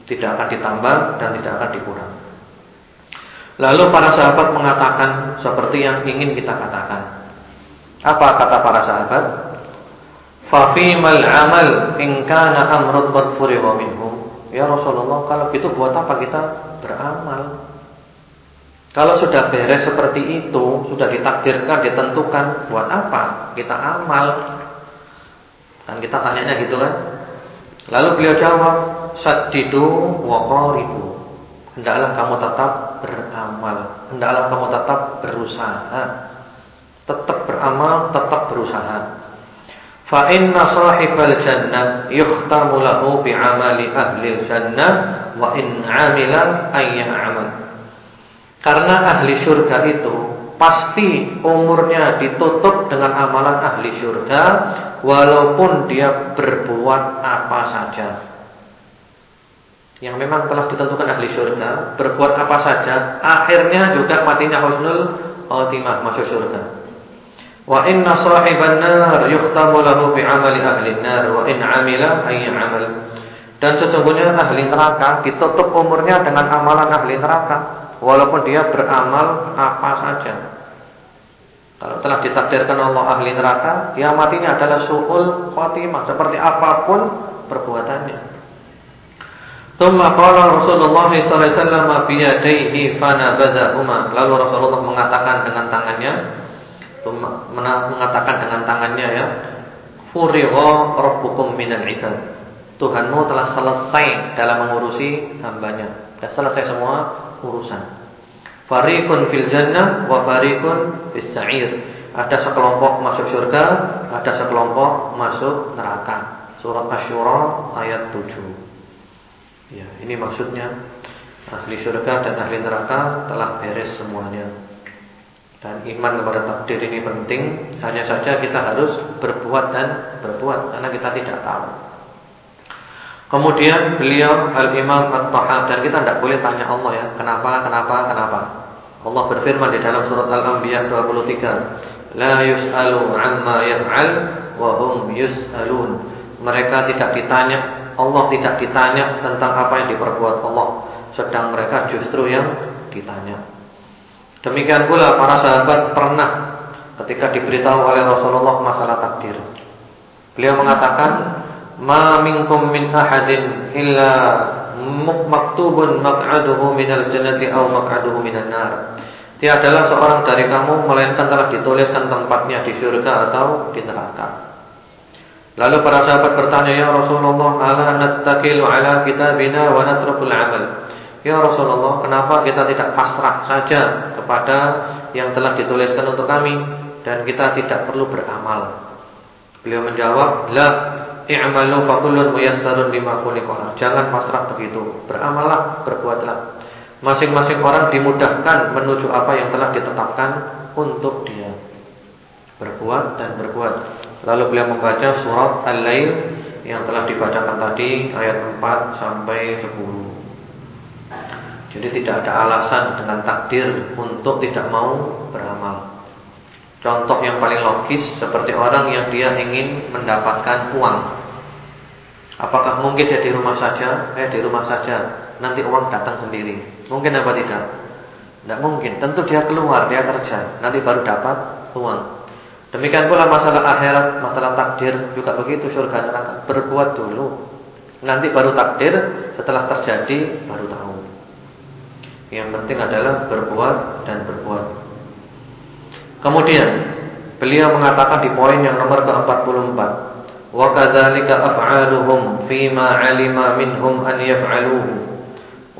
tidak akan ditambah dan tidak akan dikurang. Lalu para sahabat mengatakan seperti yang ingin kita katakan. Apa kata para sahabat? Fafimal amal in kana amrun qad. Ya Rasulullah, kalau gitu buat apa kita beramal? Kalau sudah beres seperti itu, sudah ditakdirkan, ditentukan, buat apa kita amal? Kan kita tanyanya gitu kan? Lalu beliau jawab, "Saddidu wa qaribu." Hendaklah kamu tetap beramal, hendaklah kamu tetap berusaha. Tetap beramal, tetap berusaha. Fa inna sahibal jannah yukhtamu lahu bi amali ahli jannah wa in amila ayya amal. Karena ahli surga itu pasti umurnya ditutup dengan amalan ahli surga walaupun dia berbuat apa saja. Yang memang telah ditentukan ahli surga, berbuat apa saja, akhirnya juga matinya husnul khotimah masuk surga. Wa inna sahiban nar yukhtamu lahu bi amali ahli nar wa in amila ay amal. Dan sesungguhnya ahli neraka ditutup umurnya dengan amalan ahli neraka walaupun dia beramal apa saja. Kalau telah ditakdirkan Allah ahli neraka, dia matinya adalah suul khatimah seperti apa pun perbuatannya. Thumma qala Rasulullah sallallahu alaihi wasallam bi yadayhi fanabadahuma. Lalu Rasulullah mengatakan dengan tangannya mengatakan dengan tangannya ya furigha rabbukum minal ibad Tuhanmu telah selesai dalam mengurusi hambanya sudah selesai semua urusan fariqun fil jannah wa fariqun fis sa'ir. Ada sekelompok masuk surga ada sekelompok masuk neraka. Surat asy-syura ayat 7 ya ini maksudnya. Ahli surga dan ahli neraka telah beres semuanya. Dan iman kepada takdir ini penting. Hanya saja kita harus berbuat dan berbuat Karena kita tidak tahu. Kemudian beliau Al-Imam At-Tahab Dan kita tidak boleh tanya Allah ya Kenapa, kenapa, kenapa Allah berfirman di dalam surat Al-Anbiya 23 La yus'alu amma yaf'al Wahum yus'alun Mereka tidak ditanya Allah tidak ditanya tentang apa yang diperbuat Allah Sedang mereka justru yang ditanya Demikian pula para sahabat pernah ketika diberitahu oleh Rasulullah masalah takdir. Beliau mengatakan, "Ma minkum min ahadin illa maktubun maq'aduhu minal jannati aw maq'aduhu minan nar. Tiadalah seorang dari kamu melainkan telah dituliskan tempatnya di surga atau di neraka. Lalu para sahabat bertanya, "Ya Rasulullah, ala nattakilu ala kitabina wa natrukul amal?" Ya Rasulullah, kenapa kita tidak pasrah saja kepada yang telah dituliskan untuk kami dan kita tidak perlu beramal? Beliau menjawab, "La i'malu fa kullun muyassarun lima khuliqa." Jangan pasrah begitu. Beramallah, berbuatlah. Masing-masing orang dimudahkan menuju apa yang telah ditetapkan untuk dia. Berbuat dan berbuat. Lalu beliau membaca surat Al-Lail yang telah dibacakan tadi ayat 4 sampai 10. Jadi tidak ada alasan dengan takdir untuk tidak mau beramal. Contoh yang paling logis seperti orang yang dia ingin mendapatkan uang. Apakah mungkin dia di rumah saja? Eh di rumah saja nanti uang datang sendiri. Mungkin apa tidak? Tidak mungkin. Tentu dia keluar, dia kerja, nanti baru dapat uang. Demikian pula masalah akhirat, masalah takdir juga begitu surga neraka. Berbuat dulu. Nanti baru takdir, setelah terjadi baru tahu. Yang penting adalah berbuat dan berbuat. Kemudian beliau mengatakan di poin yang nomor ke-44, wa kadzalika af'aluhum fima 'alima minhum an yaf'aluhu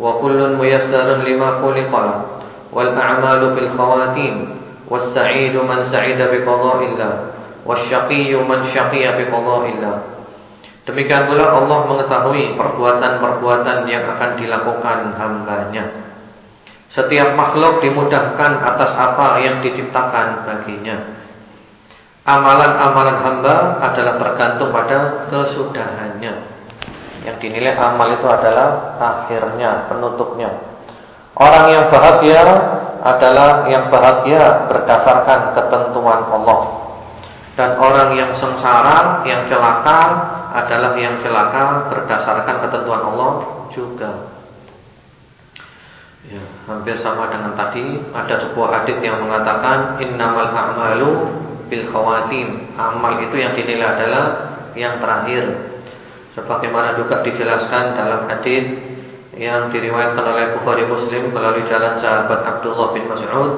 wa kullun muyassarun lima khuliqa wal a'malu bil khawatim was sa'idu man sa'ida bi qada'illah was syaqiyyu man syaqiya bi qada'illah. Demikian pula Allah mengetahui perbuatan-perbuatan yang akan dilakukan hambanya. Setiap makhluk dimudahkan atas apa yang diciptakan baginya. Amalan-amalan hamba adalah tergantung pada kesudahannya. Yang dinilai amal itu adalah akhirnya, penutupnya. Orang yang bahagia adalah yang bahagia berdasarkan ketentuan Allah. Dan orang yang sengsara, yang celaka adalah yang celaka berdasarkan ketentuan Allah juga. Ya, hampir sama dengan tadi ada sebuah hadis yang mengatakan innamal a'malu bil khawatim. Amal itu yang dinilai adalah yang terakhir sebagaimana juga dijelaskan dalam hadis yang diriwayatkan oleh Bukhari Muslim melalui jalan sahabat Abdullah bin Mas'ud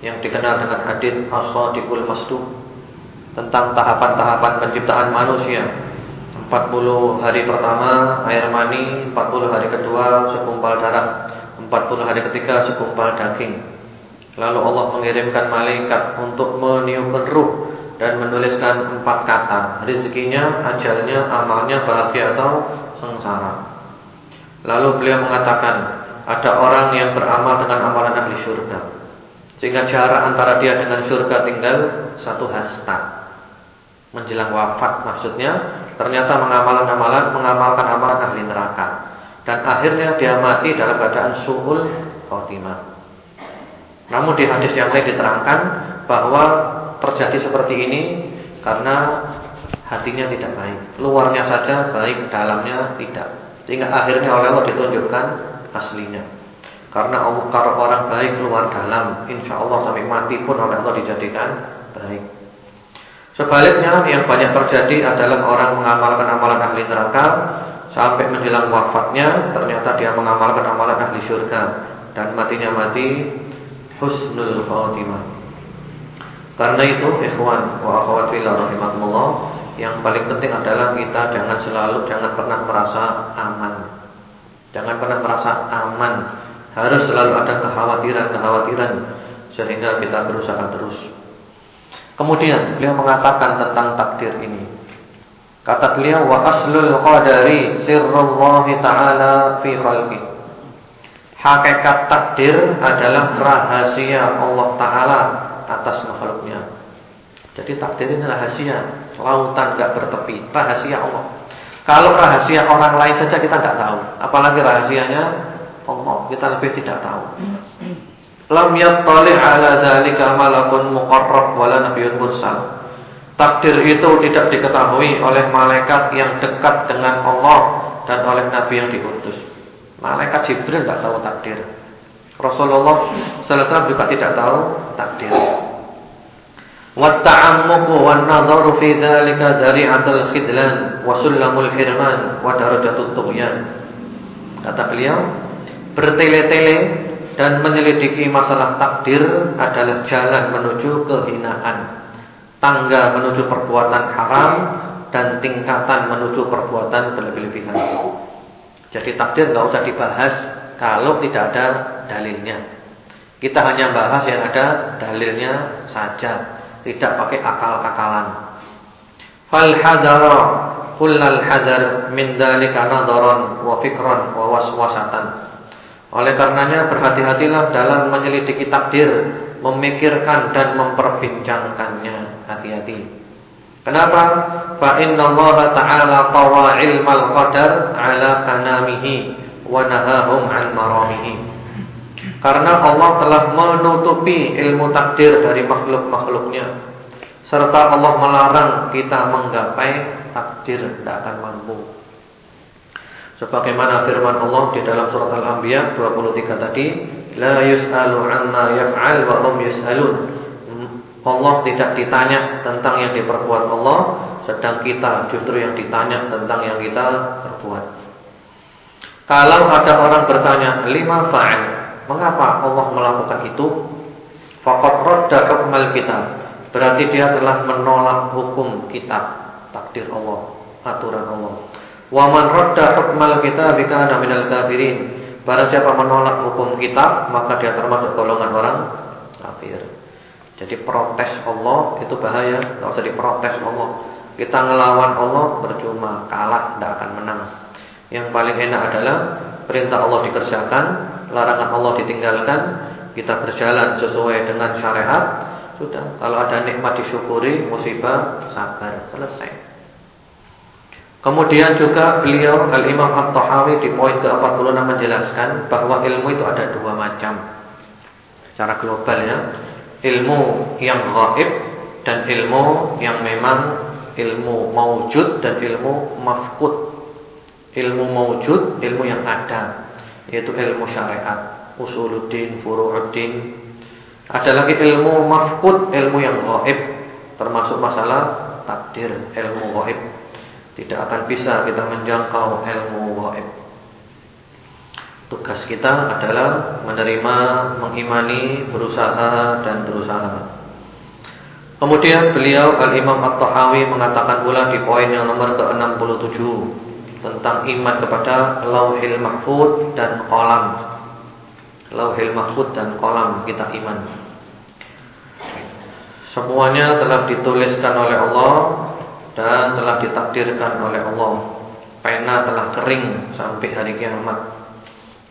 yang dikenal dengan hadis As-Sadiqul Masduq tentang tahapan-tahapan penciptaan manusia. 40 hari pertama air mani, 40 hari kedua segumpal darah, 40 hari ketiga segumpal daging. Lalu Allah mengirimkan malaikat untuk meniupkan ruh dan menuliskan empat kata rezekinya, ajalnya, amalnya, bahagia atau sengsara. Lalu beliau mengatakan ada orang yang beramal dengan amalan ahli surga, sehingga jarak antara dia dengan surga tinggal satu hasta. Menjelang wafat maksudnya ternyata mengamalkan amalan mengamalkan amalan ahli neraka dan akhirnya dia mati dalam keadaan suhul khotimah. Namun di hadis yang lain diterangkan bahwa terjadi seperti ini karena hatinya tidak baik. Luarnya saja baik, dalamnya tidak. Sehingga akhirnya oleh Allah ditunjukkan aslinya. Karena kalau orang baik luar dalam, insya Allah sampai mati pun oleh Allah dijadikan baik. Sebaliknya yang banyak terjadi adalah orang mengamalkan amalan ahli neraka sampai menjelang wafatnya ternyata dia mengamalkan amalan ahli surga dan matinya mati husnul khatimah. Karena itu ikhwan wa akhwat fillah rahimakumullah, yang paling penting adalah kita jangan selalu jangan pernah merasa aman. Jangan pernah merasa aman. Harus selalu ada kekhawatiran-kekhawatiran sehingga kita berusaha terus. Kemudian beliau mengatakan tentang takdir ini. Kata beliau wa aslul qadari sirrullahi ta'ala fi khalqi. Hakikat takdir adalah rahasia Allah taala atas makhluknya. Jadi takdir ini rahasia, lautan gak bertepi, rahasia Allah. Kalau rahasia orang lain saja kita nggak tahu, apalagi rahasianya Allah, kita lebih tidak tahu. Lam yattali ala dzalika malakun muqarrab wala nabiyyun mursal. Takdir itu tidak diketahui oleh malaikat yang dekat dengan Allah dan oleh nabi yang diutus. Malaikat Jibril nggak tahu takdir. Rasulullah sallallahu juga tidak tahu takdir. Fi dzalika dari'atul khidlan wa sullamul hirman wa darajatut tughyan. Kata beliau, bertele-tele dan menyelidiki masalah takdir adalah jalan menuju kehinaan, tangga menuju perbuatan haram dan tingkatan menuju perbuatan berlebih-lebihan. Jadi takdir nggak usah dibahas kalau tidak ada dalilnya. Kita hanya bahas yang ada dalilnya saja, tidak pakai akal-akalan. Fal hadara kullal hadar min dzalika nadaran wa fikran wa waswasatan. Oleh karenanya berhati-hatilah dalam menyelidiki takdir, memikirkan dan memperbincangkannya. Hati-hati. Kenapa? Fa inna Allah Ta'ala qawa ilmal qadar ala kanamihi wa nahahum an maramihi. Karena Allah telah menutupi ilmu takdir dari makhluk-makhluknya Serta Allah melarang kita menggapai takdir Tidak akan mampu Sebagaimana firman Allah di dalam surat Al-Anbiya 23 tadi La yus'alu amma yaf'al wa hum yus'alun Allah tidak ditanya tentang yang diperbuat Allah Sedang kita justru yang ditanya tentang yang kita perbuat Kalau ada orang bertanya Lima fa'al Mengapa Allah melakukan itu? Faqad radda hukmal kitab. Berarti dia telah menolak hukum kitab, takdir Allah, aturan Allah. Wa man radda hukmal kitab kana minal kafirin. Barang siapa menolak hukum kitab, maka dia termasuk golongan orang kafir. Jadi protes Allah itu bahaya, enggak usah diprotes Allah. Kita ngelawan Allah percuma, kalah tidak akan menang. Yang paling enak adalah perintah Allah dikerjakan, larangan Allah ditinggalkan, kita berjalan sesuai dengan syariat, sudah. Kalau ada nikmat disyukuri, musibah sabar, selesai. Kemudian juga beliau Al-Imam At-Tahawi di poin ke-46 menjelaskan bahwa ilmu itu ada dua macam. Secara global ya. Ilmu yang gaib dan ilmu yang memang ilmu maujud dan ilmu mafkud. Ilmu maujud, ilmu yang ada yaitu ilmu syariat, usuluddin, furu'uddin. Ada lagi ilmu mafkud, ilmu yang gaib, termasuk masalah takdir, ilmu gaib. Tidak akan bisa kita menjangkau ilmu gaib. Tugas kita adalah menerima, mengimani, berusaha dan berusaha. Kemudian beliau Al-Imam At-Tahawi mengatakan pula di poin yang nomor ke-67 tentang iman kepada Lauhil Mahfud dan kolam. Lauhil Mahfud dan kolam kita iman. Semuanya telah dituliskan oleh Allah dan telah ditakdirkan oleh Allah. Pena telah kering sampai hari kiamat.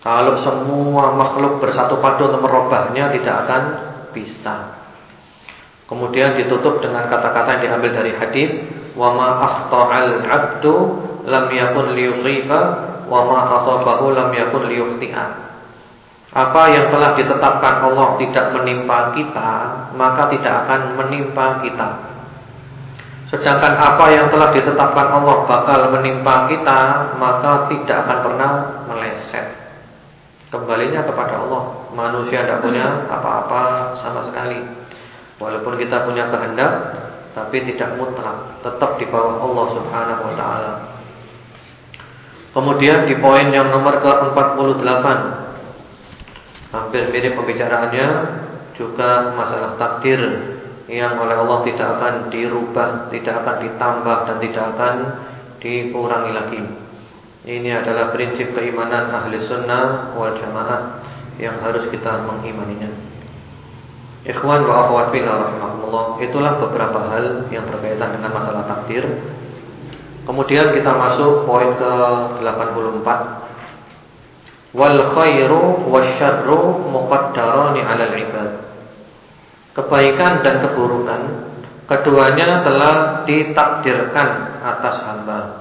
Kalau semua makhluk bersatu padu untuk merubahnya tidak akan bisa. Kemudian ditutup dengan kata-kata yang diambil dari hadis, "Wa ma akhta'al 'abdu lam yakun liyusiba wa ma asabahu lam yakun liyukhti'a. Apa yang telah ditetapkan Allah tidak menimpa kita, maka tidak akan menimpa kita. Sedangkan apa yang telah ditetapkan Allah bakal menimpa kita, maka tidak akan pernah. Kembalinya kepada Allah. Manusia tidak punya apa-apa sama sekali. Walaupun kita punya kehendak, tapi tidak mutlak, tetap di bawah Allah Subhanahu wa taala. Kemudian di poin yang nomor ke-48 Hampir mirip pembicaraannya Juga masalah takdir Yang oleh Allah tidak akan dirubah Tidak akan ditambah Dan tidak akan dikurangi lagi Ini adalah prinsip keimanan ahli sunnah wal jamaah Yang harus kita mengimaninya Ikhwan wa akhwat rahimahumullah Itulah beberapa hal yang berkaitan dengan masalah takdir Kemudian kita masuk poin ke-84. Wal khairu wasyarru muqaddarani 'alal ibad. Kebaikan dan keburukan keduanya telah ditakdirkan atas hamba.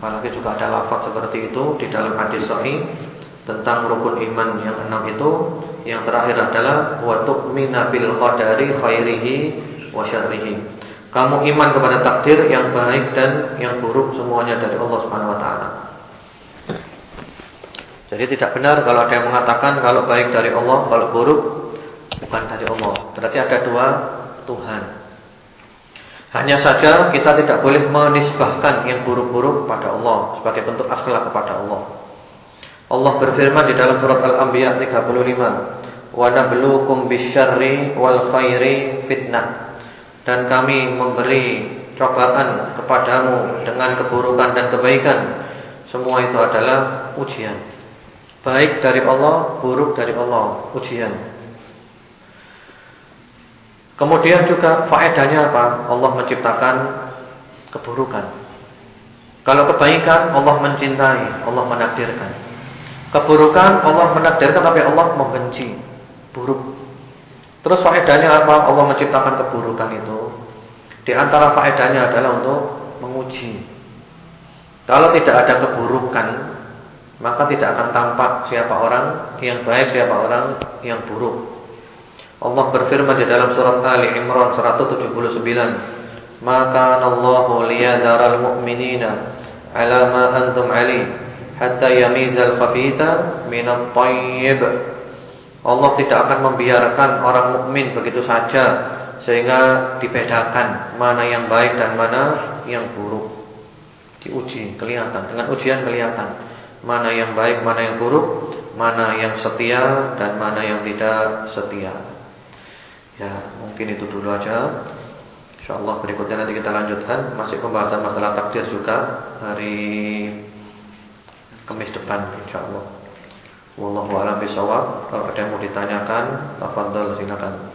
Apalagi juga ada lafaz seperti itu di dalam hadis sahih tentang rukun iman yang enam itu. Yang terakhir adalah wa tu'mina bil qadari khairihi wa syarrihi. Kamu iman kepada takdir yang baik dan yang buruk semuanya dari Allah Subhanahu wa taala. Jadi tidak benar kalau ada yang mengatakan kalau baik dari Allah, kalau buruk bukan dari Allah. Berarti ada dua Tuhan. Hanya saja kita tidak boleh menisbahkan yang buruk-buruk kepada Allah sebagai bentuk akhlak kepada Allah. Allah berfirman di dalam surat Al-Anbiya 35, "Wa nabluukum bisyarri wal khairi fitnah." Dan kami memberi cobaan kepadamu dengan keburukan dan kebaikan. Semua itu adalah ujian. Baik dari Allah, buruk dari Allah, ujian. Kemudian juga faedahnya apa? Allah menciptakan keburukan. Kalau kebaikan Allah mencintai, Allah menakdirkan. Keburukan Allah menakdirkan tapi Allah membenci. Buruk. Terus faedahnya apa? Allah menciptakan keburukan itu. Di antara faedahnya adalah untuk menguji. Kalau tidak ada keburukan, maka tidak akan tampak siapa orang yang baik, siapa orang yang buruk. Allah berfirman di dalam surat Ali Imran 179, "Maka Allahu liyadharal mu'minina 'ala ma antum 'ali hatta yamizal khabitha minat thayyib." Allah tidak akan membiarkan orang mukmin begitu saja sehingga dibedakan mana yang baik dan mana yang buruk. Diuji kelihatan dengan ujian kelihatan mana yang baik, mana yang buruk, mana yang setia dan mana yang tidak setia. Ya, mungkin itu dulu aja. Insyaallah berikutnya nanti kita lanjutkan masih pembahasan masalah takdir juga hari Kamis depan insyaallah. Wallahu a'lam bishawab. Kalau ada yang mau ditanyakan, tafadhol silakan.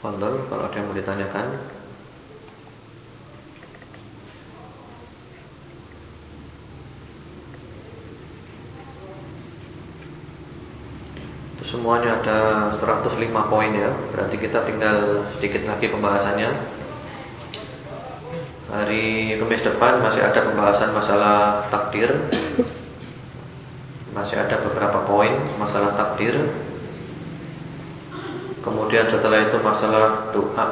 Tafadhol kalau ada yang mau ditanyakan. Semuanya ada 105 poin ya. Berarti kita tinggal sedikit lagi pembahasannya. Hari Kamis depan masih ada pembahasan masalah takdir. Masih ada beberapa poin masalah takdir. Kemudian setelah itu masalah doa.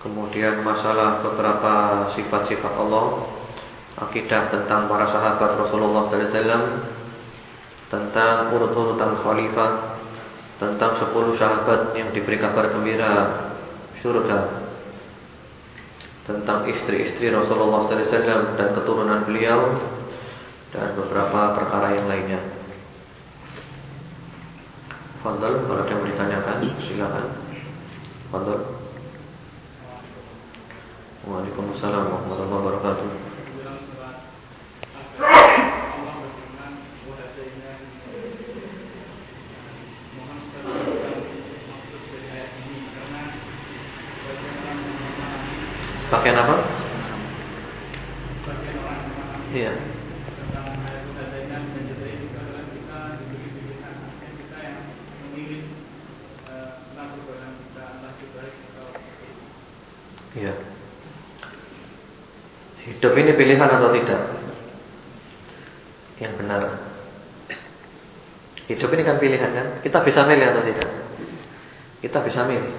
Kemudian masalah beberapa sifat-sifat Allah. Akidah tentang para sahabat Rasulullah SAW tentang urut-urutan khalifah, tentang 10 sahabat yang diberi kabar gembira surga, tentang istri-istri Rasulullah SAW dan keturunan beliau dan beberapa perkara yang lainnya. Fadl, kalau ada yang ditanyakan, silakan. Fadl. Waalaikumsalam warahmatullahi wabarakatuh. Ini pilihan atau tidak? Yang benar. Hidup ini kan pilihan kan? Kita bisa milih atau tidak? Kita bisa milih.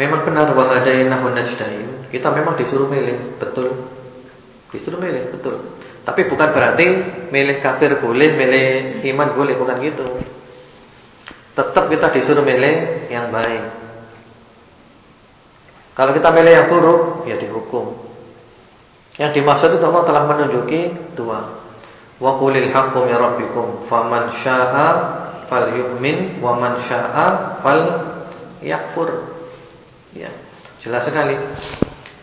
Memang benar wa hadainahu najdain. Kita memang disuruh milih, betul. Disuruh milih, betul. Tapi bukan berarti milih kafir boleh, milih iman boleh, bukan gitu. Tetap kita disuruh milih yang baik. Kalau kita milih yang buruk, ya dihukum. Yang dimaksud itu Allah telah menunjuki dua. Wa qulil haqqu min rabbikum faman syaa'a falyu'min wa man syaa'a falyakfur. Ya, jelas sekali.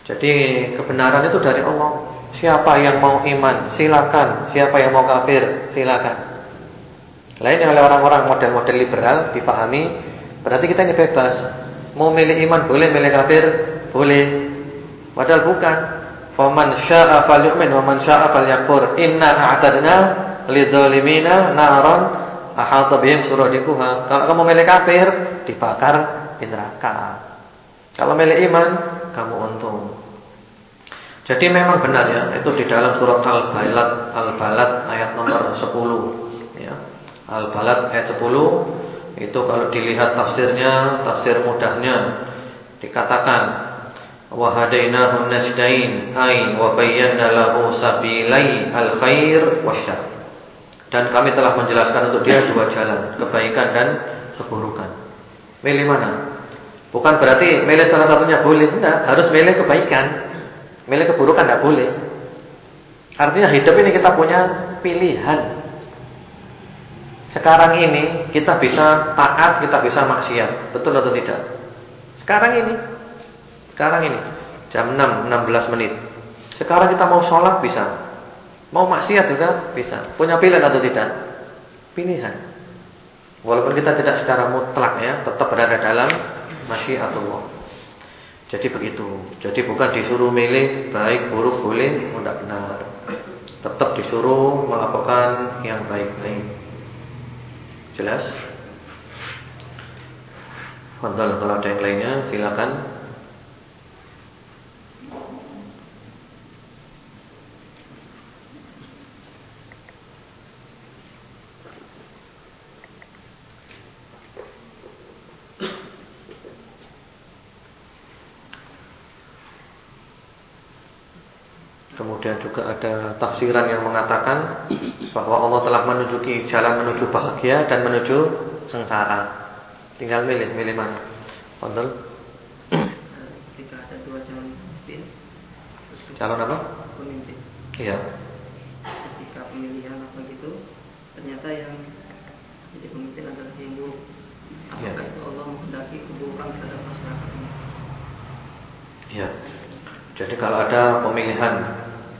Jadi kebenaran itu dari Allah. Siapa yang mau iman, silakan. Siapa yang mau kafir, silakan. Lainnya oleh orang-orang model-model liberal dipahami, berarti kita ini bebas. Mau milih iman boleh, milih kafir boleh. Padahal bukan. Faman syaa'a falyu'min wa man syaa'a falyakfur. Inna a'tadna lidzalimina naran ahata bihim suradiquha. Kalau kamu milih kafir, dibakar di neraka. Kalau milih iman, kamu untung. Jadi memang benar ya, itu di dalam surat Al-Balad, Al-Balad ayat nomor 10 ya. Al-Balad ayat 10 itu kalau dilihat tafsirnya, tafsir mudahnya dikatakan najdain ay wa bayyana lahu sabilai al-khair wasyarr. Dan kami telah menjelaskan untuk dia dua jalan, kebaikan dan keburukan. Milih mana? Bukan berarti milih salah satunya boleh, enggak, harus milih kebaikan. Milih keburukan enggak boleh. Artinya hidup ini kita punya pilihan. Sekarang ini kita bisa taat, kita bisa maksiat. Betul atau tidak? Sekarang ini. Sekarang ini. Jam 6, 16 menit. Sekarang kita mau sholat bisa. Mau maksiat juga bisa. Punya pilihan atau tidak? Pilihan. Walaupun kita tidak secara mutlak ya, tetap berada dalam masyiatullah. Jadi begitu. Jadi bukan disuruh milih baik buruk boleh, tidak benar. Tetap disuruh melakukan yang baik-baik. Jelas? Fadal kalau ada yang lainnya silakan. Kemudian juga tafsiran yang mengatakan bahwa Allah telah menunjuki jalan menuju bahagia dan menuju sengsara. Tinggal milih, milih mana? Fadl. Ketika ada dua calon pemimpin. Calon apa? Pemimpin. Iya. Ketika pemilihan apa gitu, ternyata yang jadi pemimpin adalah yang buruk. Iya. Itu Allah menghendaki keburukan terhadap masyarakat ini? Iya. Jadi kalau ada pemilihan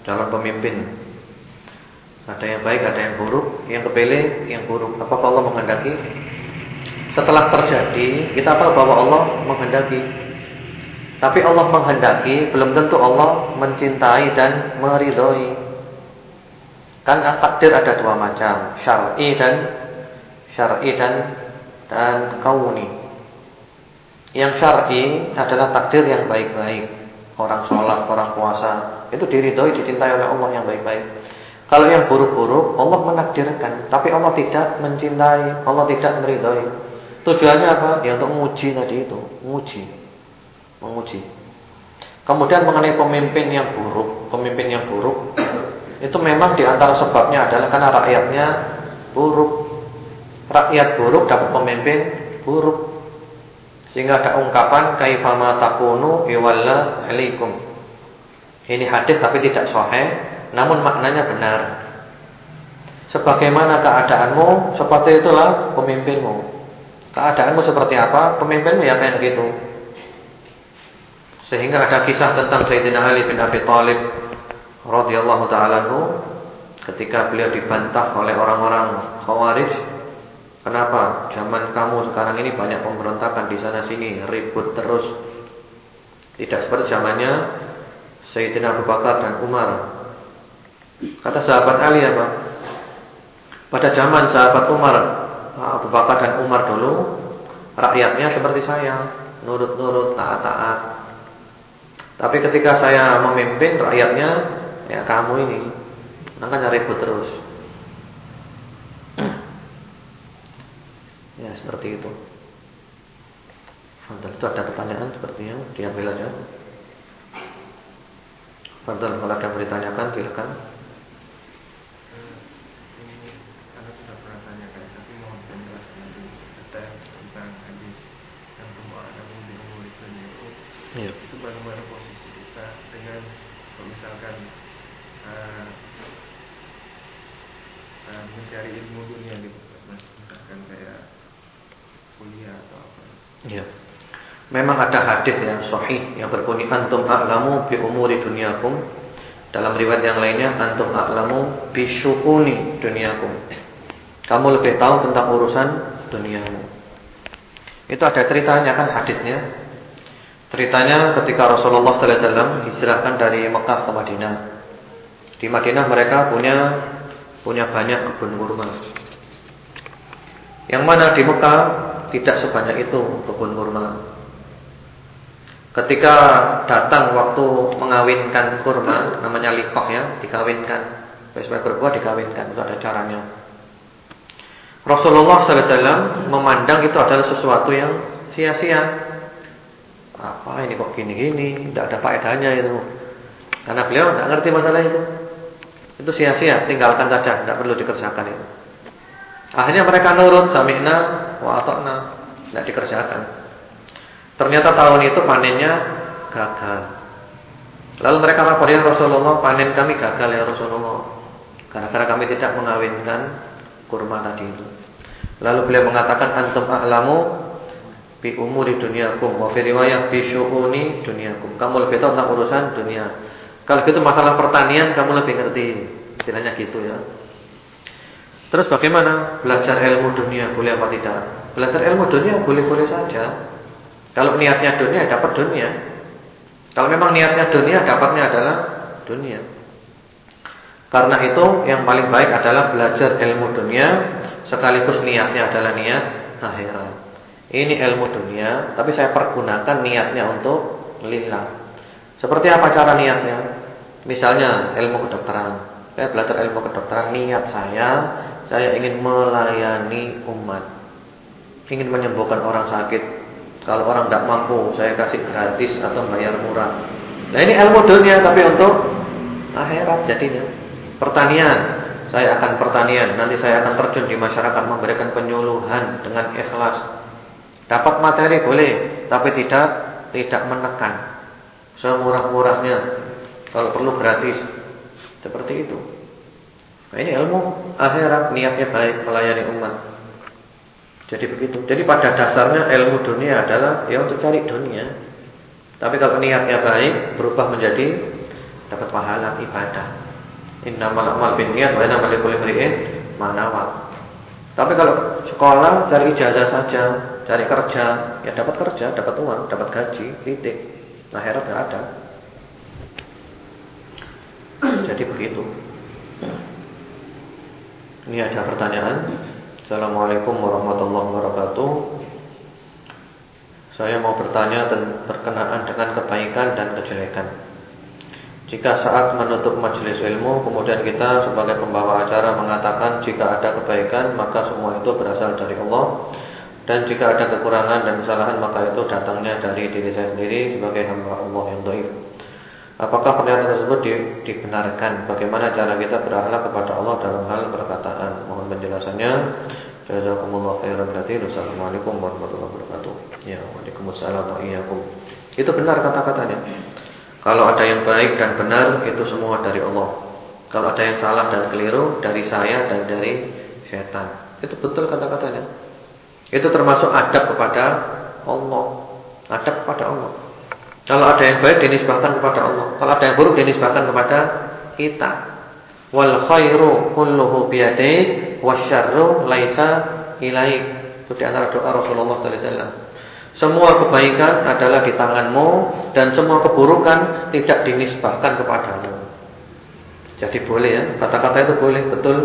calon pemimpin. Ada yang baik, ada yang buruk. Yang kepilih, yang buruk. Apa Allah menghendaki? Setelah terjadi, kita tahu bahwa Allah menghendaki. Tapi Allah menghendaki, belum tentu Allah mencintai dan meridhoi. Kan takdir ada dua macam, syar'i dan syar'i dan dan kauni. Yang syar'i adalah takdir yang baik-baik. Orang sholat, orang puasa, itu diridhoi, dicintai oleh Allah yang baik-baik. Kalau yang buruk-buruk, Allah menakdirkan, tapi Allah tidak mencintai, Allah tidak meridhoi. Tujuannya apa? Ya untuk menguji tadi itu, menguji. Menguji. Kemudian mengenai pemimpin yang buruk, pemimpin yang buruk itu memang di antara sebabnya adalah karena rakyatnya buruk. Rakyat buruk dapat pemimpin buruk. Sehingga ada ungkapan kaifama takunu iwalla alaikum. Ini hadis tapi tidak sahih, namun maknanya benar. Sebagaimana keadaanmu, seperti itulah pemimpinmu. Keadaanmu seperti apa, pemimpinmu ya kayak gitu. Sehingga ada kisah tentang Sayyidina Ali bin Abi Thalib radhiyallahu taala ketika beliau dibantah oleh orang-orang Khawarij, "Kenapa zaman kamu sekarang ini banyak pemberontakan di sana sini, ribut terus?" Tidak seperti zamannya Sayyidina Abu Bakar dan Umar. Kata sahabat Ali apa? Pada zaman sahabat Umar, Abu Bakar dan Umar dulu, rakyatnya seperti saya, nurut-nurut, taat-taat. Tapi ketika saya memimpin rakyatnya, ya kamu ini, makanya ribut terus. Ya seperti itu. Itu ada pertanyaan sepertinya, diambil aja. Fadal kalau ada yang ditanyakan silakan. Ya. Itu bagaimana posisi kita dengan misalkan uh, uh, mencari ilmu dunia gitu, misalkan kayak kuliah atau apa. Ya. Memang ada hadis yang sahih yang berbunyi antum a'lamu bi umuri dunyakum. Dalam riwayat yang lainnya antum a'lamu bi syu'uni dunyakum. Kamu lebih tahu tentang urusan duniamu. Itu ada ceritanya kan hadisnya. Ceritanya ketika Rasulullah sallallahu alaihi wasallam hijrahkan dari Mekah ke Madinah. Di Madinah mereka punya punya banyak kebun kurma. Yang mana di Mekah tidak sebanyak itu kebun kurma. Ketika datang waktu mengawinkan kurma, namanya likoh ya, dikawinkan. Supaya berbuah dikawinkan, itu ada caranya. Rasulullah SAW memandang itu adalah sesuatu yang sia-sia. Apa ini kok gini-gini, tidak ada faedahnya itu. Karena beliau tidak ngerti masalah itu. Itu sia-sia, tinggalkan saja, tidak perlu dikerjakan itu. Akhirnya mereka nurut, sami'na wa ata'na, tidak dikerjakan. Ternyata tahun itu panennya gagal. Lalu mereka lapor ya Rasulullah, panen kami gagal ya Rasulullah. Karena kami tidak mengawinkan kurma tadi itu. Lalu beliau mengatakan antum a'lamu bi umuri dunyakum wa fi riwayah bi syu'uni dunyakum. Kamu lebih tahu tentang urusan dunia. Kalau gitu masalah pertanian kamu lebih ngerti. Istilahnya gitu ya. Terus bagaimana belajar ilmu dunia boleh apa tidak? Belajar ilmu dunia boleh-boleh saja. Kalau niatnya dunia dapat dunia. Kalau memang niatnya dunia dapatnya adalah dunia. Karena itu yang paling baik adalah belajar ilmu dunia sekaligus niatnya adalah niat akhirat. Ini ilmu dunia, tapi saya pergunakan niatnya untuk lillah. Seperti apa cara niatnya? Misalnya ilmu kedokteran. Saya belajar ilmu kedokteran, niat saya saya ingin melayani umat. Ingin menyembuhkan orang sakit. Kalau orang tidak mampu, saya kasih gratis atau bayar murah. Nah ini ilmu dunia tapi untuk akhirat jadinya. Pertanian, saya akan pertanian. Nanti saya akan terjun di masyarakat memberikan penyuluhan dengan ikhlas. Dapat materi boleh, tapi tidak tidak menekan. Semurah-murahnya. Kalau perlu gratis. Seperti itu. Nah, ini ilmu akhirat niatnya baik melayani umat. Jadi begitu. Jadi pada dasarnya ilmu dunia adalah ya untuk cari dunia. Tapi kalau niatnya baik berubah menjadi dapat pahala ibadah. Innamal amal binniyat wa innamal likulli imrin ma Tapi kalau sekolah cari ijazah saja, cari kerja, ya dapat kerja, dapat uang, dapat gaji, titik. Akhirat enggak ada. Jadi begitu. Ini ada pertanyaan. Assalamualaikum warahmatullahi wabarakatuh. Saya mau bertanya berkenaan dengan kebaikan dan kejelekan. Jika saat menutup majelis ilmu kemudian kita sebagai pembawa acara mengatakan jika ada kebaikan maka semua itu berasal dari Allah dan jika ada kekurangan dan kesalahan maka itu datangnya dari diri saya sendiri sebagai hamba Allah yang dhaif. Apakah pernyataan tersebut di, dibenarkan? Bagaimana cara kita berakhlak kepada Allah dalam hal perkataan? Mohon penjelasannya. Jazakumullah khairan katsir. Assalamualaikum warahmatullahi wabarakatuh. Ya, waalaikumsalam wa iyyakum. Itu benar kata-katanya. Kalau ada yang baik dan benar itu semua dari Allah. Kalau ada yang salah dan keliru dari saya dan dari setan. Itu betul kata-katanya. Itu termasuk adab kepada Allah. Adab kepada Allah. Kalau ada yang baik dinisbahkan kepada Allah. Kalau ada yang buruk dinisbahkan kepada kita. Wal khairu kulluhu biyadayk wasyarru laisa ilaik. Itu di antara doa Rasulullah wasallam. Semua kebaikan adalah di tanganmu dan semua keburukan tidak dinisbahkan kepadamu. Jadi boleh ya, kata-kata itu boleh betul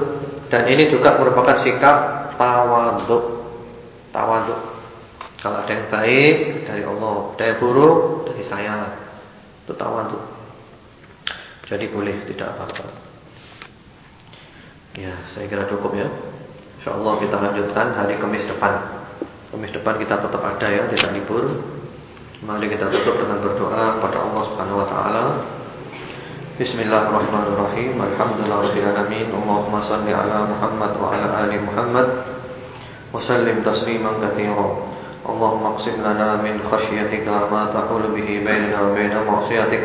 dan ini juga merupakan sikap tawaduk. Tawaduk. Kalau ada yang baik dari Allah, ada yang buruk dari saya. Itu tuh. Jadi boleh tidak apa-apa. Ya, saya kira cukup ya. Insyaallah kita lanjutkan hari Kamis depan. Kamis depan kita tetap ada ya, tidak libur. Mari kita tutup dengan berdoa pada Allah Subhanahu wa taala. Bismillahirrahmanirrahim. Alhamdulillahirabbil alamin. Allahumma shalli ala Muhammad wa ala ali Muhammad. Sallim tasliman katsiran. اللهم اقسم لنا من خشيتك ما تحول به بيننا وبين معصيتك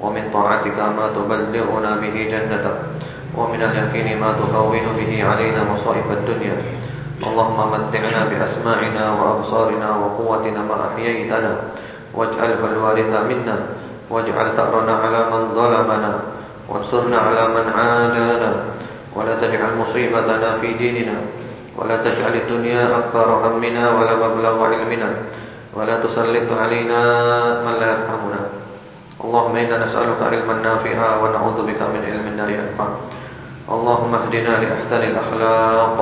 ومن طاعتك ما تبلغنا به جنتك ومن اليقين ما تهون به علينا مصائب الدنيا. اللهم متعنا بأسماعنا وأبصارنا وقوتنا ما أحييتنا. واجعله الوارث منا. واجعل ثأرنا على من ظلمنا. وانصرنا على من عادانا. ولا تجعل مصيبتنا في ديننا. ولا تجعل الدنيا أكبر همنا ولا مبلغ علمنا ولا تسلط علينا من لا يرحمنا اللهم إنا نسألك علما نافعا ونعوذ بك من علم لا ينفع اللهم اهدنا لأحسن الأخلاق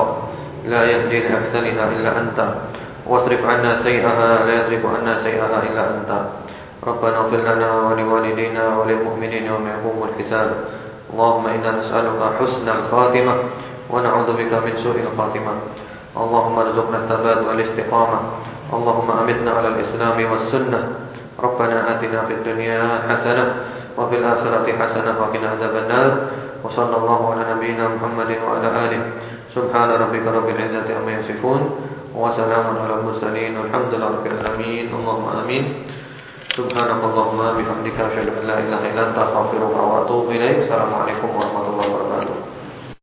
لا يهدي لأحسنها إلا أنت واصرف عنا سيئها لا يصرف عنا سيئها إلا أنت ربنا اغفر لنا ولوالدينا وللمؤمنين يوم يقوم الحساب اللهم إنا نسألك حسن الخاتمة ونعوذ بك من سوء الخاتمة. اللهم ارزقنا الثبات والاستقامة. اللهم أمتنا على الإسلام والسنة. ربنا آتنا في الدنيا حسنة وفي الآخرة حسنة وقنا عذاب النار. وصلى الله على نبينا محمد وعلى آله. سبحان ربك رب العزة عما يصفون. وسلام على المرسلين. والحمد لله رب العالمين. اللهم آمين. سبحانك اللهم بحمدك أشهد أن لا إله إلا أنت أستغفرك وأتوب إليك. السلام عليكم ورحمة الله